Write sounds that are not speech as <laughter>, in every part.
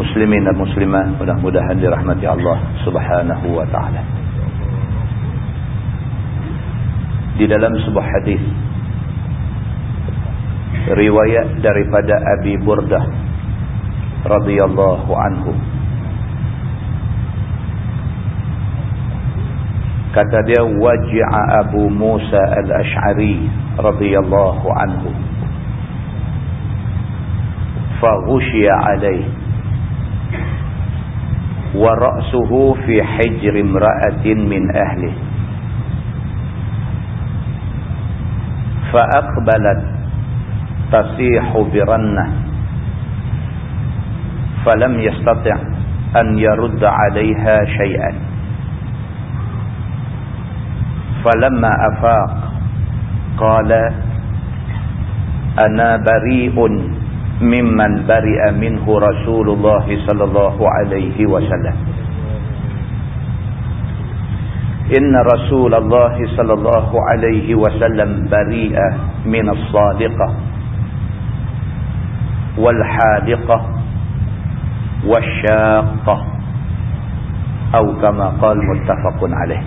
Muslimin dan muslimat mudah-mudahan dirahmati Allah subhanahu wa ta'ala. Di dalam sebuah hadis riwayat daripada Abi Burdah radhiyallahu anhu. Kata dia waji'a Abu Musa al-Ash'ari radhiyallahu anhu. Fa ghushiya alayhi ورأسه في حجر امرأة من أهله. فأقبلت تصيح برنة فلم يستطع أن يرد عليها شيئا. فلما أفاق قال أنا بريء ممن برئ منه رسول الله صلى الله عليه وسلم. إن رسول الله صلى الله عليه وسلم بريء من الصادقة والحادقة والشاقة أو كما قال متفق عليه.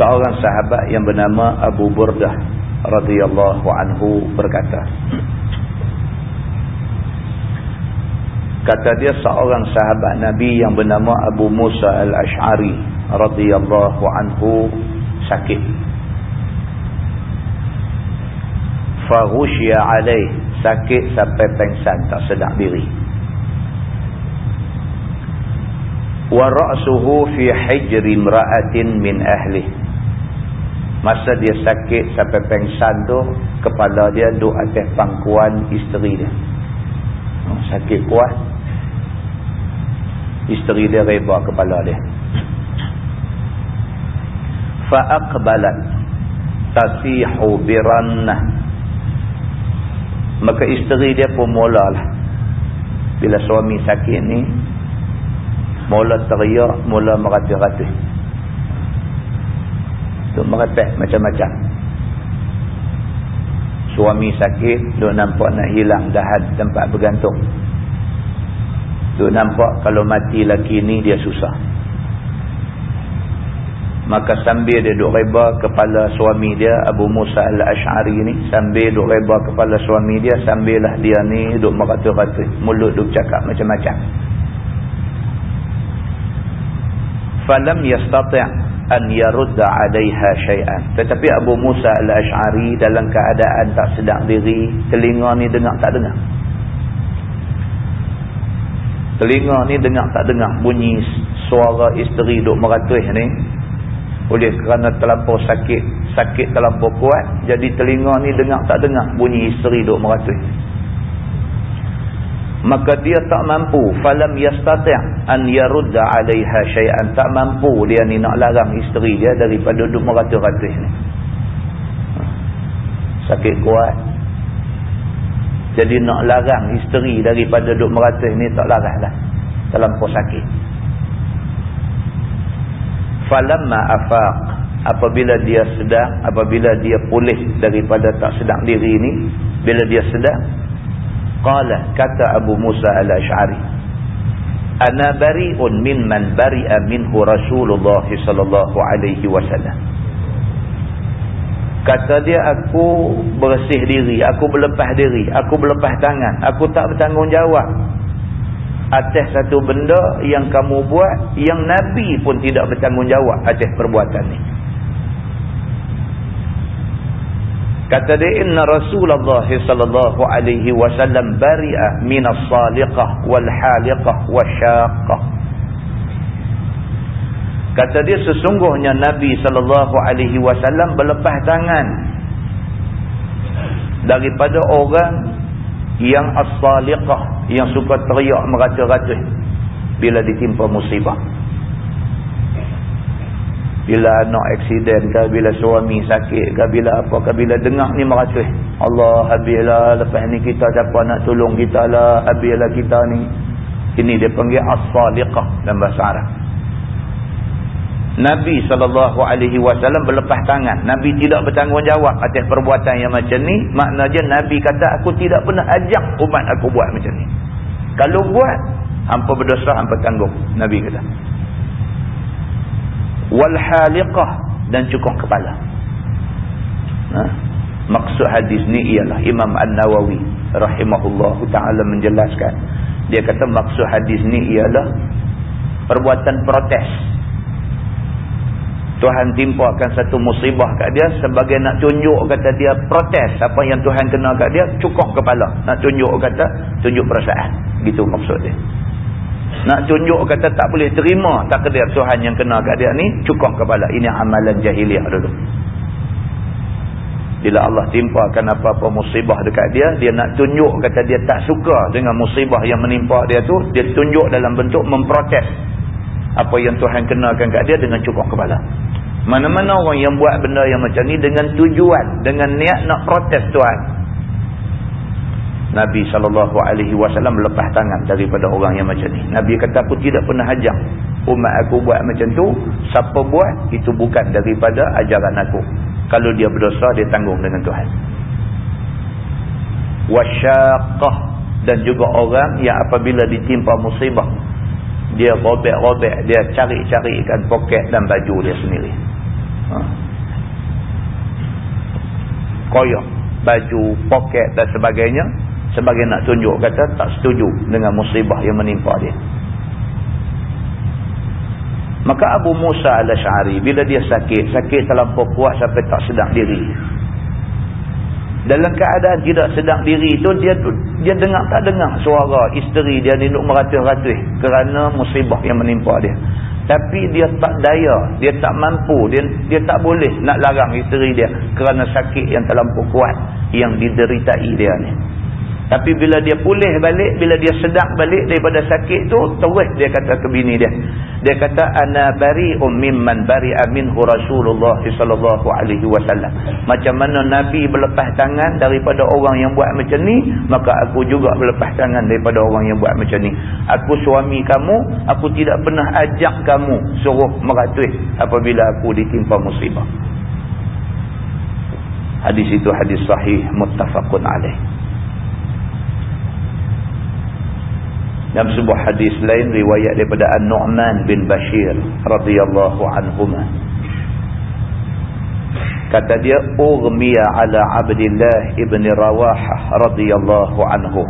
Seorang sahabat yang bernama Abu Burdah radhiyallahu anhu berkata kata dia seorang sahabat nabi yang bernama Abu Musa al-Ash'ari radhiyallahu anhu sakit. Faghushiya alaih sakit sampai pengsan tak sedar diri. Wa ra'suhu fi hijri imra'atin min ahlihi Masa dia sakit sampai pengsan tu, kepala dia duduk atas pangkuan isteri dia. Sakit kuat. Isteri dia reba kepala dia. Fa'aqbalat tasihu birannah. Maka isteri dia pun mulalah. Bila suami sakit ni, mula teriak, mula meratih-ratih. Duk merepek macam-macam. Suami sakit, duk nampak nak hilang dahat tempat bergantung. Duk nampak kalau mati laki ni dia susah. Maka sambil dia duk reba kepala suami dia, Abu Musa al-Ash'ari ni, sambil duk reba kepala suami dia, sambil lah dia ni duk meratus-ratus. Mulut duk cakap macam-macam. Falam yastati' an yarudda 'alayha shay'an tetapi Abu Musa al-Ash'ari dalam keadaan tak sedar diri telinga ni dengar tak dengar? Telinga ni dengar tak dengar bunyi suara isteri duk meratuih ni? Oleh kerana terlampau sakit sakit terlampau kuat jadi telinga ni dengar tak dengar bunyi isteri duk meratuih maka dia tak mampu. Falam yastati' an yarudda 'alayha shay'an tak mampu dia ni nak larang isteri dia daripada duduk meratus-ratus ni. Sakit kuat. Jadi nak larang isteri daripada duduk meratus ni tak larang lah. Dalam pos sakit. Falamma afaq. Apabila dia sedang apabila dia pulih daripada tak sedang diri ni bila dia sedang Qala kata Abu Musa al-Ash'ari Ana bari'un mimman bari'a minhu Rasulullah sallallahu alaihi wasallam Kata dia aku bersih diri, aku berlepas diri, aku berlepas tangan, aku tak bertanggungjawab atas satu benda yang kamu buat yang Nabi pun tidak bertanggungjawab atas perbuatan ni. Kata dia inna Rasulullah sallallahu alaihi wasallam bari'a min as-saliqah wal haliqah wasyaqah. Kata dia sesungguhnya Nabi sallallahu alaihi wasallam berlepas tangan daripada orang yang as-saliqah yang suka teriak merata-rata bila ditimpa musibah bila anak aksiden ke bila suami sakit ke bila apa ke bila dengar ni merata Allah habislah lepas ni kita siapa nak tolong kita lah habislah kita ni ini dia panggil as-saliqah dalam bahasa Arab Nabi SAW berlepas tangan. Nabi tidak bertanggungjawab atas perbuatan yang macam ni. Maknanya Nabi kata aku tidak pernah ajak umat aku buat macam ni. Kalau buat, hampa berdosa, hampa tanggung. Nabi kata. Walhaliqah dan cukup kepala. Ha? Maksud hadis ni ialah Imam An-Nawawi rahimahullahu ta'ala menjelaskan. Dia kata maksud hadis ni ialah perbuatan protes Tuhan timpakan satu musibah kat dia sebagai nak tunjuk kata dia protes apa yang Tuhan kena kat dia cukup kepala nak tunjuk kata tunjuk perasaan gitu maksud dia nak tunjuk kata tak boleh terima takdir Tuhan yang kena kat dia ni cukup kepala ini amalan jahiliah dulu bila Allah timpakan apa-apa musibah dekat dia dia nak tunjuk kata dia tak suka dengan musibah yang menimpa dia tu dia tunjuk dalam bentuk memprotes apa yang Tuhan kenakan kat dia dengan cukup kepala mana-mana orang yang buat benda yang macam ni dengan tujuan, dengan niat nak protes Tuhan. Nabi SAW lepas tangan daripada orang yang macam ni. Nabi kata aku tidak pernah hajam umat aku buat macam tu. Siapa buat, itu bukan daripada ajaran aku. Kalau dia berdosa, dia tanggung dengan Tuhan. Wasyaqah dan juga orang yang apabila ditimpa musibah. Dia robek-robek, dia cari-carikan poket dan baju dia sendiri ha. koyak baju, poket dan sebagainya sebagai nak tunjuk kata tak setuju dengan musibah yang menimpa dia. Maka Abu Musa al-Ash'ari bila dia sakit sakit terlampau kuat sampai tak sedang diri. Dalam keadaan tidak sedang diri itu dia dia dengar tak dengar suara isteri dia ni meratih-ratih kerana musibah yang menimpa dia. Tapi dia tak daya dia tak mampu dia dia tak boleh nak larang isteri dia kerana sakit yang terlampau kuat yang dideritai dia ni tapi bila dia pulih balik bila dia sedap balik daripada sakit tu terus dia kata ke bini dia. Dia kata ana bari'um mimman bari'a minhu Rasulullah sallallahu alaihi wasallam. Macam mana nabi berlepas tangan daripada orang yang buat macam ni maka aku juga berlepas tangan daripada orang yang buat macam ni. Aku suami kamu aku tidak pernah ajak kamu suruh meratuih apabila aku ditimpa musibah. Hadis itu hadis sahih muttafaqun alaih Dalam sebuah hadis lain riwayat daripada An-Nu'man bin Bashir radhiyallahu anhuma. Kata dia ughmiya ala Abdullah ibn Rawahah radhiyallahu anhu.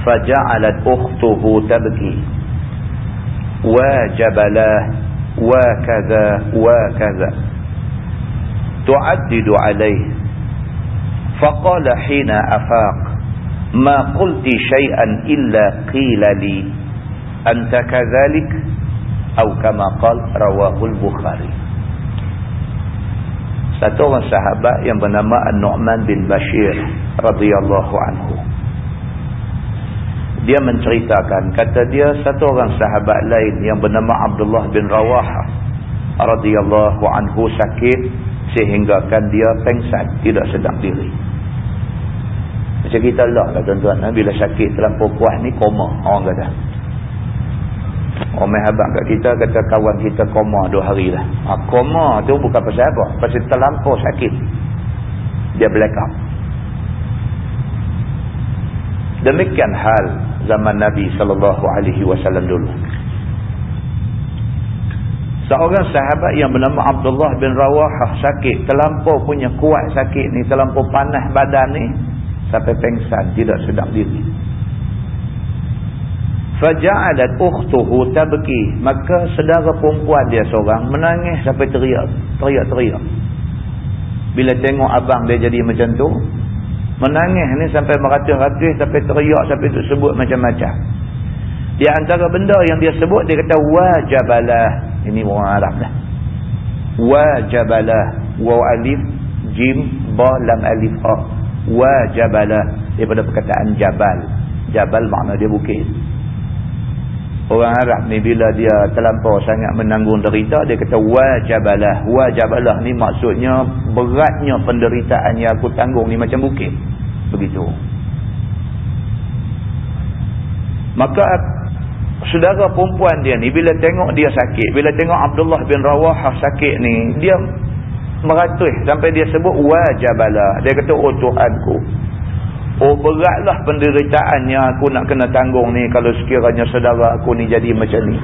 Faja'alat ukhtuhu tabki. Wajabalah wa kaza wa kaza. Tu'addidu alayhi. Faqala hina afaq ma qulti shay'an illa qila li. Anta kadhalik atau kama qala rawahu al-bukhari satu orang sahabat yang bernama An-Nu'man bin Bashir radhiyallahu anhu. Dia menceritakan kata dia satu orang sahabat lain yang bernama Abdullah bin Rawaha radhiyallahu anhu sakit sehingga kan dia pengsan tidak sedang diri macam kita lah lah tuan-tuan. Ha? Bila sakit terlampau kuat ni koma orang kata. Orang main habang kat kita kata kawan kita koma dua hari dah. Ha, koma tu bukan pasal apa. Pasal terlampau sakit. Dia black out. Demikian hal zaman Nabi SAW dulu. Seorang sahabat yang bernama Abdullah bin Rawahah sakit. Terlampau punya kuat sakit ni. Terlampau panas badan ni sampai pengsan tidak sedap diri. Faja'alat ukhtuhu tabki. Maka saudara perempuan dia seorang menangis sampai teriak teriak-teriak. Bila tengok abang dia jadi macam tu menangis ni sampai meratus-ratus sampai teriak sampai tu sebut macam-macam. Di antara benda yang dia sebut dia kata wajabalah. Ini orang Arab lah wajabalah. Waw alif jim ba lam alif ha wajabalah daripada perkataan jabal jabal makna dia bukit Orang Arab ni bila dia terlampau sangat menanggung derita, dia kata wajabalah. Wajabalah ni maksudnya beratnya penderitaan yang aku tanggung ni macam bukit. Begitu. Maka saudara perempuan dia ni bila tengok dia sakit, bila tengok Abdullah bin Rawahah sakit ni, dia meratus sampai dia sebut wajabalah. Dia kata, oh Tuhanku. Oh beratlah penderitaan yang aku nak kena tanggung ni kalau sekiranya saudara aku ni jadi macam ni.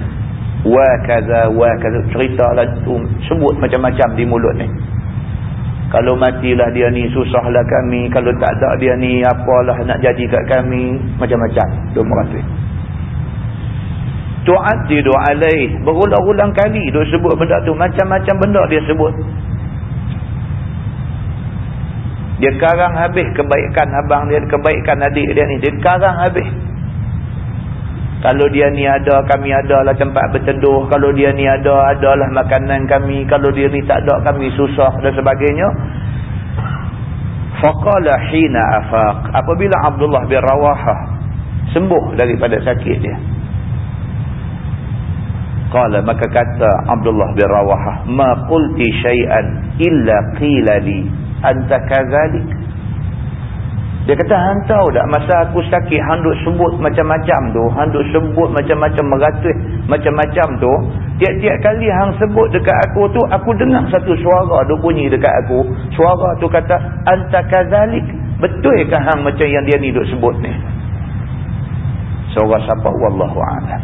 Wa kaza wa kaza cerita lah tu sebut macam-macam di mulut ni. Kalau matilah dia ni susahlah kami. Kalau tak ada dia ni apalah nak jadi kat kami. Macam-macam. Dia merasakan. Tu'adidu alaih. Berulang-ulang kali dia sebut benda tu. Macam-macam benda dia sebut. Dia karang habis kebaikan abang dia, kebaikan adik dia ni. Dia karang habis. Kalau dia ni ada, kami ada lah tempat berteduh. Kalau dia ni ada, adalah makanan kami. Kalau dia ni tak ada, kami susah dan sebagainya. Faqala hina afaq. Apabila Abdullah bin Rawahah sembuh daripada sakit dia. Qala maka kata Abdullah bin Rawahah, "Ma qulti syai'an illa qila li anta kazalik dia kata hang tahu tak? Masa aku sakit hang duk sebut macam-macam tu hang duk sebut macam-macam meratus macam-macam tu tiap-tiap kali hang sebut dekat aku tu aku dengar satu suara duk bunyi dekat aku. Suara tu kata anta kazalik betul ke hang macam yang dia ni duk sebut ni? Suara siapa? Wallahu a'lam.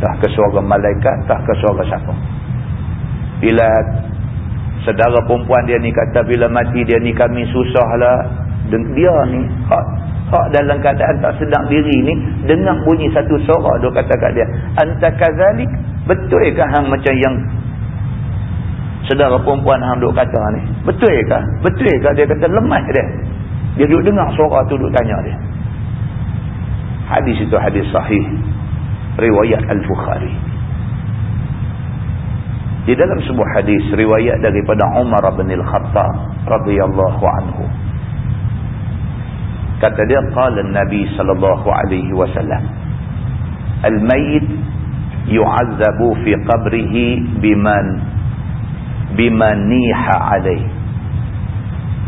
Tak ke suara malaikat tak ke suara siapa? Bila Sedara perempuan dia ni kata bila mati dia ni kami susah lah. Dia ni hak, hak dalam keadaan tak sedang diri ni dengar bunyi satu suara dia kata kat dia. Anta kazalik betul ke hang macam yang sedara perempuan hang duk kata ni. Betul ke? Betul ke dia kata lemah dia. Dia duk dengar suara tu duk tanya dia. Hadis itu hadis sahih. Riwayat Al-Bukhari. Di dalam sebuah hadis riwayat daripada Umar bin Al-Khattab radhiyallahu anhu. Kata dia qala Nabi sallallahu alaihi wasallam Al-mayyit yu'azzabu fi qabrihi biman biman niha alaihi.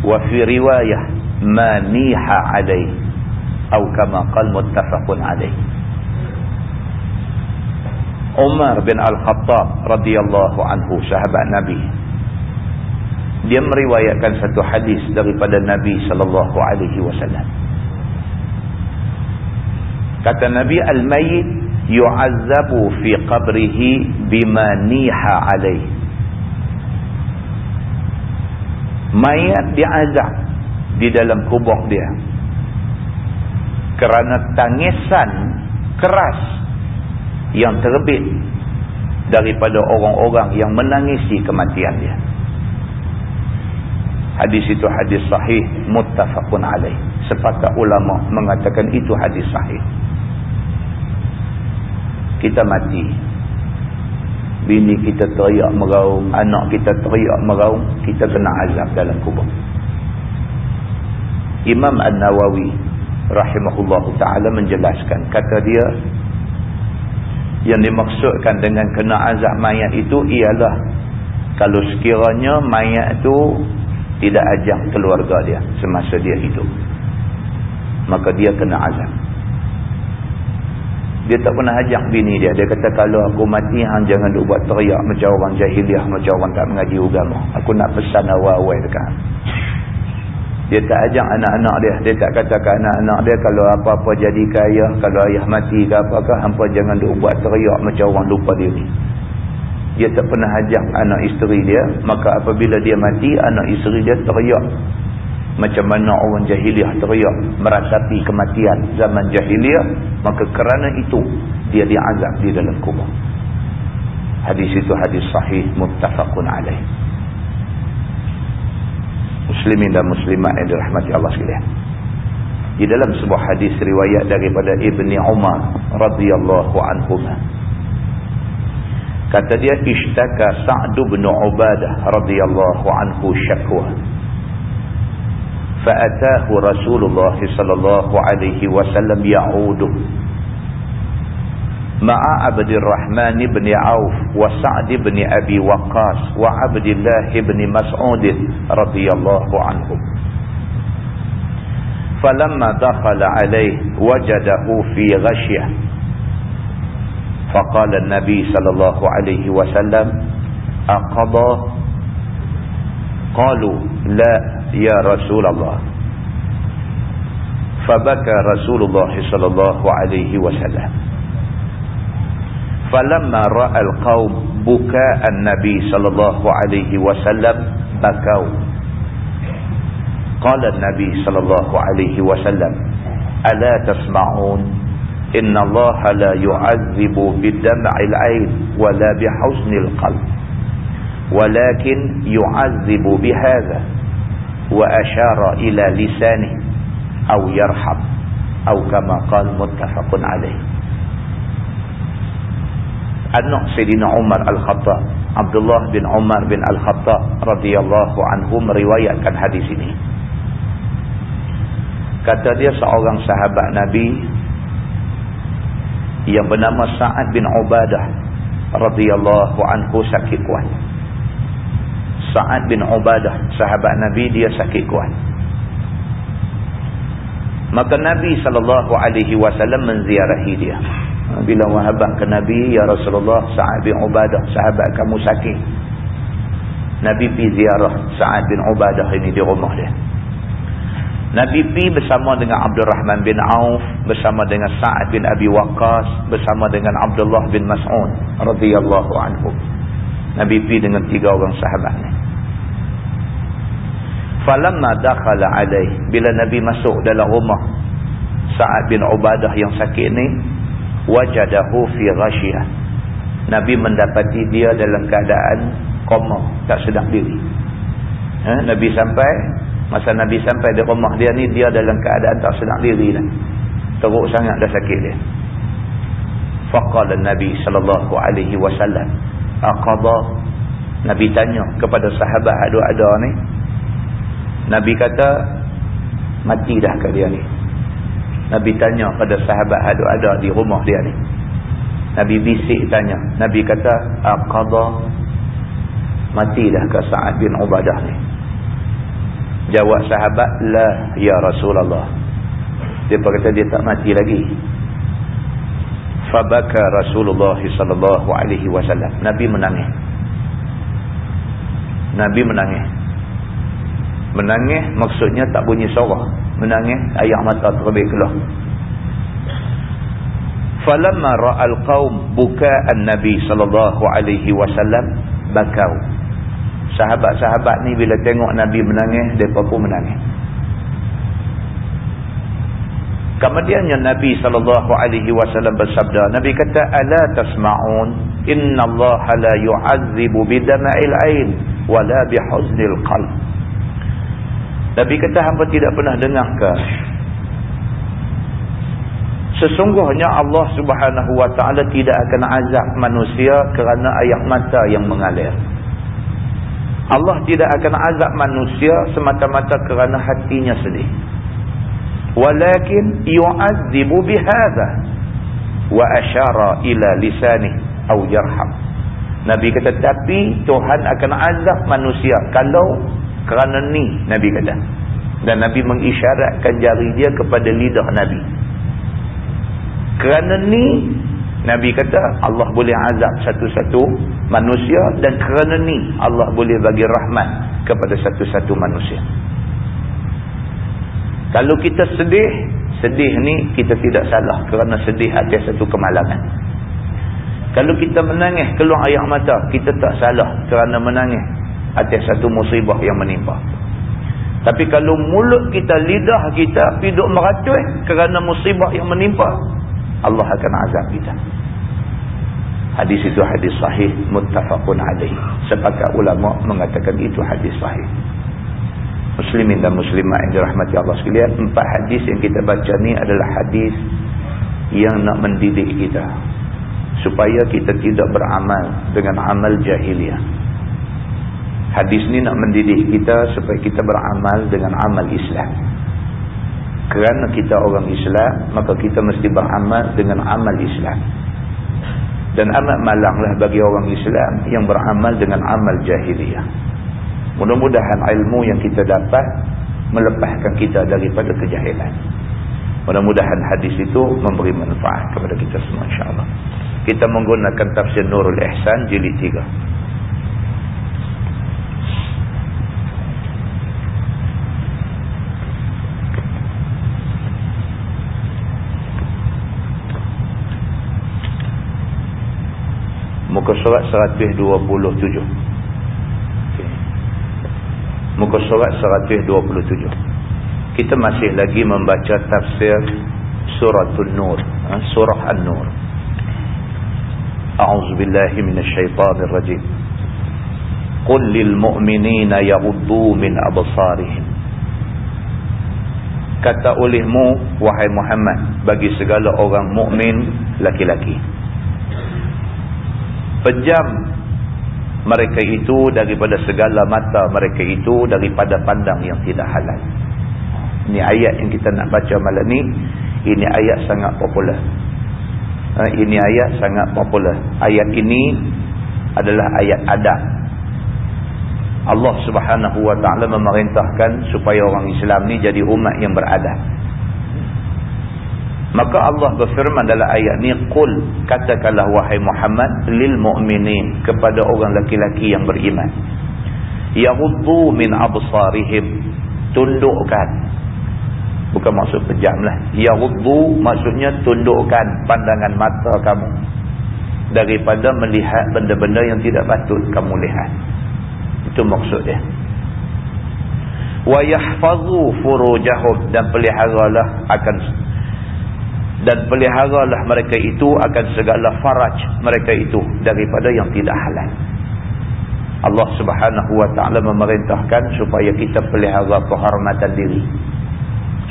Wa fi riwayah ma niha alaihi atau kama qala muttafaqun alaihi. Umar bin Al-Khattab radhiyallahu anhu sahabat Nabi. Dia meriwayatkan satu hadis daripada Nabi sallallahu alaihi wasallam. Kata Nabi al-mayyit yu'azzabu fi qabrihi bima niha alaihi. Mayat diazab di dalam kubur dia. Kerana tangisan keras yang terbit daripada orang-orang yang menangisi kematian dia. Hadis itu hadis sahih muttafaqun alaih. Sepakat ulama mengatakan itu hadis sahih. Kita mati. Bini kita teriak meraung, anak kita teriak meraung, kita kena azab dalam kubur. Imam An-Nawawi rahimahullahu taala menjelaskan kata dia yang dimaksudkan dengan kena azab mayat itu ialah kalau sekiranya mayat itu tidak ajak keluarga dia semasa dia hidup maka dia kena azab. Dia tak pernah ajak bini dia. Dia kata kalau aku mati hang jangan duk buat teriak macam orang jahiliah macam orang tak mengaji agama. Aku nak pesan awal-awal dekat dia tak ajak anak-anak dia. Dia tak kata ke anak-anak dia kalau apa-apa jadi kaya, kalau ayah mati ke apakah, hampa jangan duk buat teriak macam orang lupa diri. Dia tak pernah ajak anak isteri dia, maka apabila dia mati, anak isteri dia teriak. macam mana orang jahiliah teriak meratapi kematian zaman jahiliah maka kerana itu dia diazab di dalam kubur hadis itu hadis sahih muttafaqun alaih muslimin dan muslimat yang dirahmati Allah sekalian di dalam sebuah hadis riwayat daripada Ibni Umar radhiyallahu anhu kata dia ishtaka Sa'd bin Ubadah radhiyallahu anhu syakwa فأتاه رسول الله صلى الله عليه وسلم يعوده مع عبد الرحمن بن عوف وسعد بن أبي وقاص وعبد الله بن مسعود رضي الله عنهم فلما دخل عليه وجده في غشية. فقال النبي صلى الله عليه وسلم أقضى؟ قالوا لا يا رسول الله. فبكى رسول الله صلى الله عليه وسلم. فلما رأى القوم بكاء النبي صلى الله عليه وسلم بكوا. قال النبي صلى الله عليه وسلم ألا تسمعون؟ إن الله لا يعذب بدمع العين ولا بحزن القلب ولكن يعذب بهذا وأشار إلى لسانه أو يرحم أو كما قال متفق عليه. Anak Sayyidina Umar Al-Khattab. Abdullah bin Umar bin Al-Khattab radhiyallahu anhu meriwayatkan hadis ini. Kata dia seorang sahabat Nabi yang bernama Sa'ad bin Ubadah radhiyallahu anhu sakit kuat. Sa'ad bin Ubadah sahabat Nabi dia sakit kuat. Maka Nabi SAW menziarahi dia bila wahabah ke Nabi Ya Rasulullah Sa'ad bin Ubadah sahabat kamu sakit. Nabi pergi ziarah Sa'ad bin Ubadah ini di rumah dia. Nabi pergi bersama dengan Abdul Rahman bin Auf bersama dengan Sa'ad bin Abi Waqqas bersama dengan Abdullah bin Mas'ud radhiyallahu anhu. Nabi pergi dengan tiga orang sahabat ni. Falamma dakhala alaih bila nabi masuk dalam rumah Sa'ad bin Ubadah yang sakit ni wajadahu fi ghashiyah nabi mendapati dia dalam keadaan koma tak sedar diri. Ha? nabi sampai masa nabi sampai di rumah dia ni dia dalam keadaan tak sedar diri dah. Teruk sangat dah sakit dia. Faqala nabi sallallahu alaihi wasallam aqada nabi tanya kepada sahabat ada-ada ni. Nabi kata mati dah ke dia ni. Nabi tanya pada sahabat ada-ada di rumah dia ni. Nabi bisik tanya. Nabi kata aqada mati dah ke Sa'ad bin Ubadah ni. Jawab sahabat la ya Rasulullah. Dia berkata dia tak mati lagi. Fabaka Rasulullah sallallahu alaihi wasallam. Nabi menangis. Nabi menangis. Menangis maksudnya tak bunyi suara. Menangis air mata terbit keluar. Falamma ra'al qaum buka'an Nabi sallallahu alaihi wasallam bakau. Sahabat-sahabat ni bila tengok Nabi menangis, depa pun menangis. Kemudiannya Nabi sallallahu alaihi wasallam bersabda, Nabi kata, "Ala tasma'un? Inna Allah la yu'azzibu bidama'il 'ain wala bihuznil qalb." Nabi kata hamba tidak pernah dengar ke Sesungguhnya Allah subhanahu wa ta'ala tidak akan azab manusia kerana air mata yang mengalir. Allah tidak akan azab manusia semata-mata kerana hatinya sedih. Walakin yu'adzibu bihada wa asyara ila lisanih au yarham. Nabi kata tapi Tuhan akan azab manusia kalau kerana ni Nabi kata. Dan Nabi mengisyaratkan jari dia kepada lidah Nabi. Kerana ni Nabi kata Allah boleh azab satu-satu manusia dan kerana ni Allah boleh bagi rahmat kepada satu-satu manusia. Kalau kita sedih, sedih ni kita tidak salah kerana sedih atas satu kemalangan. Kalau kita menangis keluar air mata, kita tak salah kerana menangis atas satu musibah yang menimpa. Tapi kalau mulut kita, lidah kita hidup meratuh kerana musibah yang menimpa, Allah akan azab kita. Hadis itu hadis sahih muttafaqun alaih. Sepakat ulama mengatakan itu hadis sahih. Muslimin dan muslimat yang dirahmati Allah sekalian, empat hadis yang kita baca ni adalah hadis yang nak mendidik kita supaya kita tidak beramal dengan amal jahiliah. Hadis ni nak mendidik kita supaya kita beramal dengan amal Islam. Kerana kita orang Islam, maka kita mesti beramal dengan amal Islam. Dan amat malanglah bagi orang Islam yang beramal dengan amal jahiliyah. Mudah-mudahan ilmu yang kita dapat melepaskan kita daripada kejahilan. Mudah-mudahan hadis itu memberi manfaat kepada kita semua insyaAllah. Kita menggunakan tafsir Nurul Ihsan jilid 3. Muka surat 127 okay. muka surat 127 kita masih lagi membaca tafsir suratul nur ha? surah an-nur. A'udzubillahi minasyaitanir rajim. Qul lil mu'minina yaghuddu min absarihim. Kata olehmu wahai Muhammad bagi segala orang mukmin laki-laki pejam mereka itu daripada segala mata mereka itu daripada pandang yang tidak halal. Ini ayat yang kita nak baca malam ni, ini ayat sangat popular. Ha, ini ayat sangat popular. Ayat ini adalah ayat adab. Allah subhanahu wa ta'ala memerintahkan supaya orang Islam ni jadi umat yang beradab. Maka Allah berfirman dalam ayat ni qul katakanlah wahai Muhammad lil mu'minin kepada orang laki-laki yang beriman. Yaghuddu min absarihim tundukkan. Bukan maksud pejamlah yaghuddu maksudnya tundukkan pandangan mata kamu daripada melihat benda-benda yang tidak patut kamu lihat. Itu maksudnya wa yahfazu furujahum dan peliharalah akan dan peliharalah mereka itu akan segala faraj mereka itu daripada yang tidak halal. Allah subhanahu wa ta'ala memerintahkan supaya kita pelihara kehormatan diri.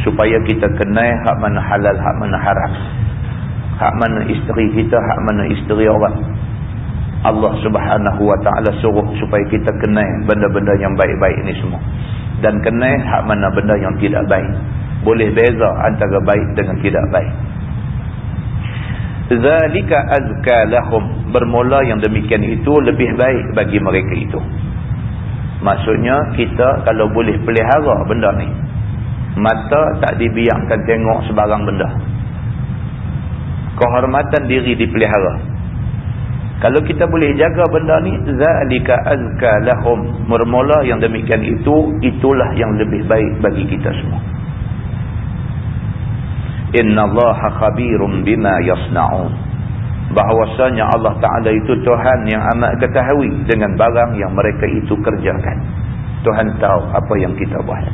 Supaya kita kenal hak mana halal, hak mana haram. Hak mana isteri kita, hak mana isteri orang. Allah subhanahu wa ta'ala suruh supaya kita kenal benda-benda yang baik-baik ini semua. Dan kenal hak mana benda yang tidak baik. Boleh beza antara baik dengan tidak baik. Zalika azka lahum. Bermula yang demikian itu lebih baik bagi mereka itu. Maksudnya kita kalau boleh pelihara benda ni mata tak dibiarkan tengok sebarang benda. Kehormatan diri dipelihara. Kalau kita boleh jaga benda ni zalika azka lahum. Bermula yang demikian itu itulah yang lebih baik bagi kita semua Inna Allah khabirum bima yasna'un. Bahawasanya Allah Ta'ala itu Tuhan yang amat ketahui dengan barang yang mereka itu kerjakan. Tuhan tahu apa yang kita buat.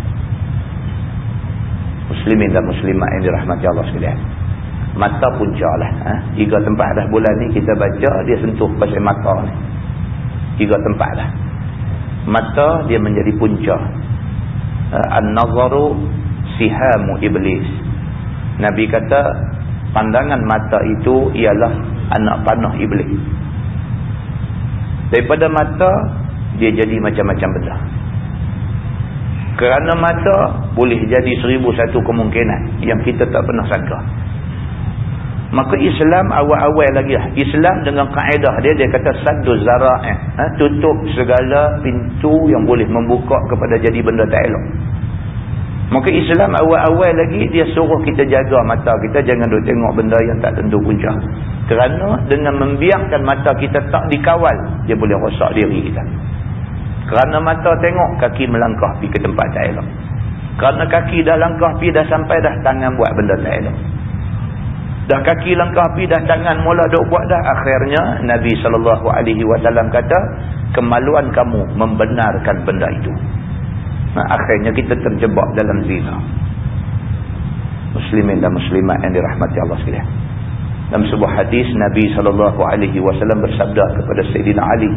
Muslimin dan muslimat yang dirahmati Allah sekalian. Mata punca lah. Ha? Tiga tempat dah bulan ni kita baca dia sentuh pasal mata ni. Tiga tempat dah. Mata dia menjadi punca. Ha? An-nazaru sihamu iblis. Nabi kata pandangan mata itu ialah anak panah iblis. Daripada mata dia jadi macam-macam benda. Kerana mata boleh jadi seribu satu kemungkinan yang kita tak pernah sangka. Maka Islam awal-awal lagi lah. Islam dengan kaedah dia, dia kata sadu zara'ah. Ha? Tutup segala pintu yang boleh membuka kepada jadi benda tak elok. Maka Islam awal-awal lagi dia suruh kita jaga mata kita jangan duk tengok benda yang tak tentu punca. Kerana dengan membiarkan mata kita tak dikawal, dia boleh rosak diri kita. Kerana mata tengok, kaki melangkah pergi ke tempat tak elok. Kerana kaki dah langkah pergi dah sampai dah tangan buat benda tak elok. Dah kaki langkah pergi dah tangan mula duk buat dah. Akhirnya Nabi SAW kata, kemaluan kamu membenarkan benda itu. Nah, akhirnya kita terjebak dalam zina. Muslimin dan muslimat yang dirahmati Allah sekalian. Dalam sebuah hadis Nabi SAW bersabda kepada Sayyidina Ali.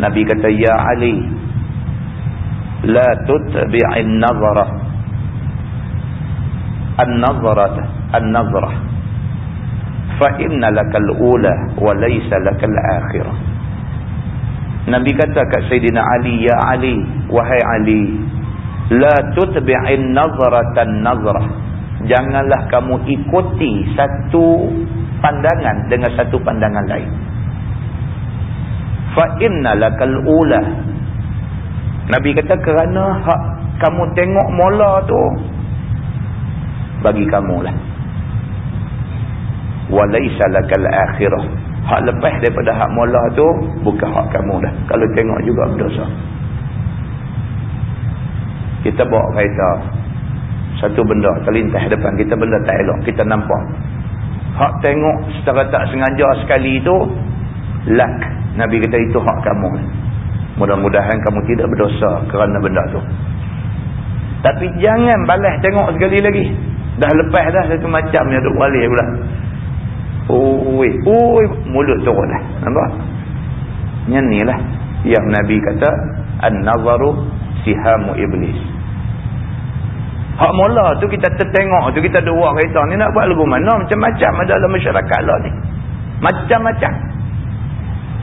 Nabi kata Ya Ali La tutbi'in nazarah An-nazarah An-nazarah Fa inna lakal ula Wa laysa lakal akhirah Nabi kata kat Sayyidina Ali Ya Ali Wahai Ali La tutbi'in nazaratan nazrah. Janganlah kamu ikuti satu pandangan dengan satu pandangan lain. Fa inna lakal ula. Nabi kata kerana hak kamu tengok mula tu bagi kamulah. Wa laisa lakal akhirah. Hak lepas daripada hak mula tu bukan hak kamu dah. Kalau tengok juga berdosa. Kita bawa kereta. Satu benda terlintas depan kita benda tak elok kita nampak. Hak tengok secara tak sengaja sekali itu lak. Nabi kata itu hak kamu. Mudah-mudahan kamu tidak berdosa kerana benda tu. Tapi jangan balas tengok sekali lagi. Dah lepas dah satu macam yang duk balik pula ui ui mulut turun dah nampak yang ni lah yang Nabi kata an-nazaru sihamu iblis Hak mula tu kita tertengok tu kita ada buat kereta ni nak buat lagu mana macam-macam ada dalam masyarakat lah ni. Macam-macam.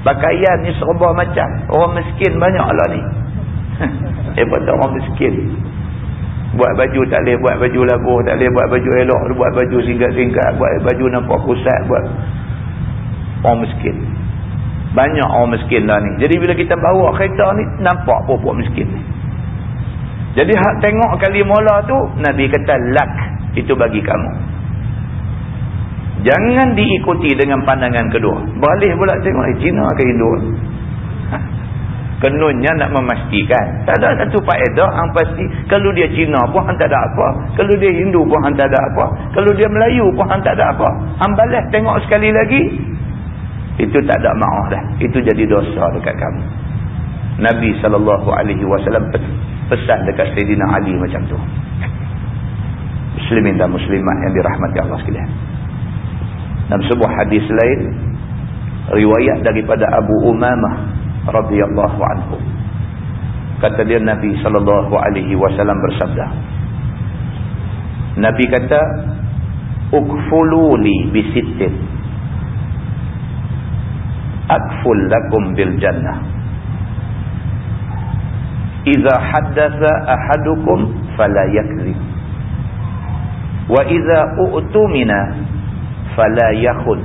Pakaian ni serba macam. Orang miskin banyak lah ni. <laughs> Hebat orang miskin. Buat baju tak boleh buat baju labuh, tak boleh buat baju elok, buat baju singkat-singkat, buat baju nampak pusat, buat orang miskin. Banyak orang miskin lah ni. Jadi bila kita bawa kereta ni, nampak pokok miskin. Jadi hak tengok kali mula tu Nabi kata lak itu bagi kamu. Jangan diikuti dengan pandangan kedua. Balik pula tengok eh Cina ke Hindu. Kenunnya nak memastikan. Tak ada satu faedah yang pasti kalau dia Cina pun hang tak ada apa. Kalau dia Hindu pun hang tak ada apa. Kalau dia Melayu pun hang tak ada apa. Hang balas tengok sekali lagi. Itu tak ada maaf dah. Itu jadi dosa dekat kamu. Nabi SAW pesan dekat Sayyidina Ali macam tu. Muslimin dan muslimat yang dirahmati Allah sekalian. Dalam sebuah hadis lain riwayat daripada Abu Umamah radhiyallahu anhu. Kata dia Nabi sallallahu alaihi wasallam bersabda. Nabi kata ukfuluni bisittin akful lakum bil jannah Iza haddasa ahadukum fala yakzib. Wa iza u'tumina fala yakhud.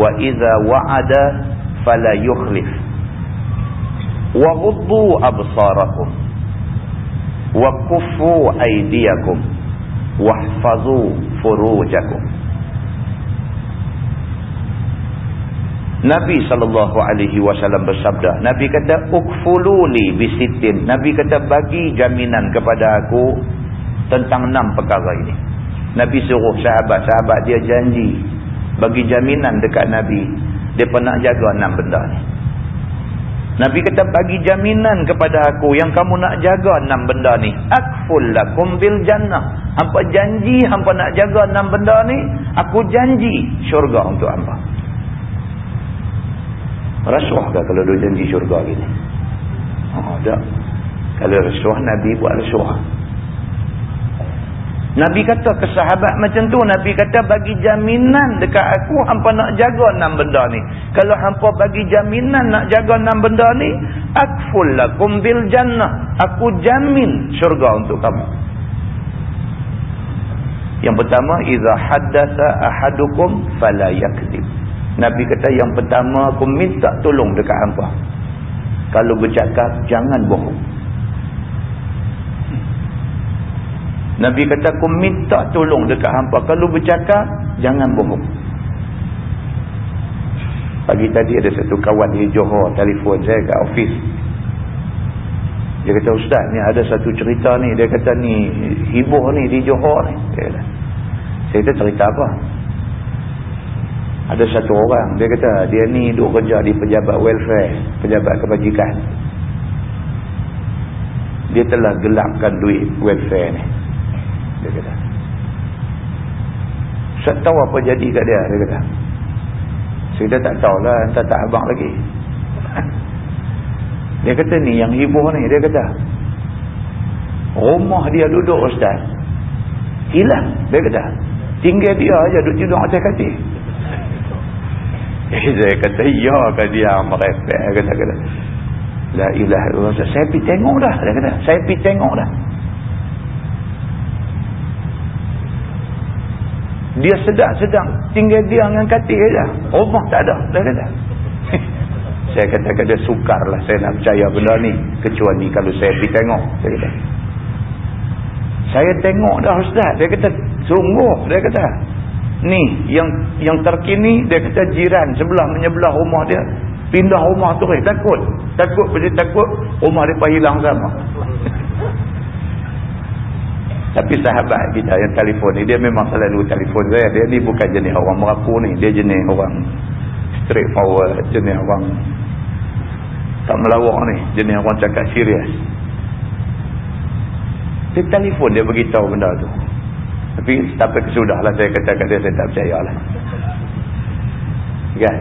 Wa iza wa'ada fala yukhlif. Wa ghuddu absarakum. Wa kuffu aydiyakum. Wahfazu furujakum. Nabi SAW bersabda. Nabi kata, Ukfululi bisitin. Nabi kata, bagi jaminan kepada aku tentang enam perkara ini. Nabi suruh sahabat-sahabat dia janji. Bagi jaminan dekat Nabi. Dia pernah jaga enam benda ni. Nabi kata, bagi jaminan kepada aku yang kamu nak jaga enam benda ni. Akful lakum bil jannah. Hampa janji hampa nak jaga enam benda ni. Aku janji syurga untuk hampa. Rasuah ke kalau dia janji syurga gini? Oh, tak. Kalau rasuah, Nabi buat rasuah. Nabi kata ke sahabat macam tu. Nabi kata bagi jaminan dekat aku. Hampa nak jaga enam benda ni. Kalau hampa bagi jaminan nak jaga enam benda ni. Akful lakum bil jannah. Aku jamin syurga untuk kamu. Yang pertama. Iza haddasa ahadukum fala yakdib. Nabi kata yang pertama aku minta tolong dekat hampa. Kalau bercakap jangan bohong. Nabi kata aku minta tolong dekat hampa. Kalau bercakap jangan bohong. Pagi tadi ada satu kawan di Johor telefon saya kat ofis. Dia kata ustaz ni ada satu cerita ni. Dia kata ni hibur ni di Johor ni. Saya kata cerita apa? ada satu orang dia kata dia ni duk kerja di pejabat welfare pejabat kebajikan dia telah gelapkan duit welfare ni dia kata. Saya tahu apa jadi kat dia? Dia kata. Saya tak tahulah entah tak abang lagi. <laughs> Dia kata ni yang hibur ni dia kata. Rumah dia duduk ustaz. Hilang dia kata. Tinggal dia aja duduk tidur atas katil eh, <laughs> saya kata ya kan dia merepek kata kata la illallah saya pergi tengok dah dia kata. Saya pergi tengok dah dia sedang-sedang tinggal dia dengan katil je rumah tak ada dia kata <laughs> saya kata kata sukar lah saya nak percaya benda ni kecuali kalau saya pergi tengok saya kata. Saya tengok dah ustaz. Dia kata sungguh dia kata. Ni yang yang terkini dia kata jiran sebelah menyebelah rumah dia. Pindah rumah tu eh takut takut takut rumah dia hilang sama <laughs> tapi sahabat kita yang telefon ni dia memang selalu telefon saya dia ni bukan jenis orang merapu ni dia jenis orang straightforward jenis orang tak melawak ni jenis orang cakap serius dia telefon dia beritahu benda tu. Tapi sampai kesudah lah saya kata kat dia saya tak percaya lah. Kan?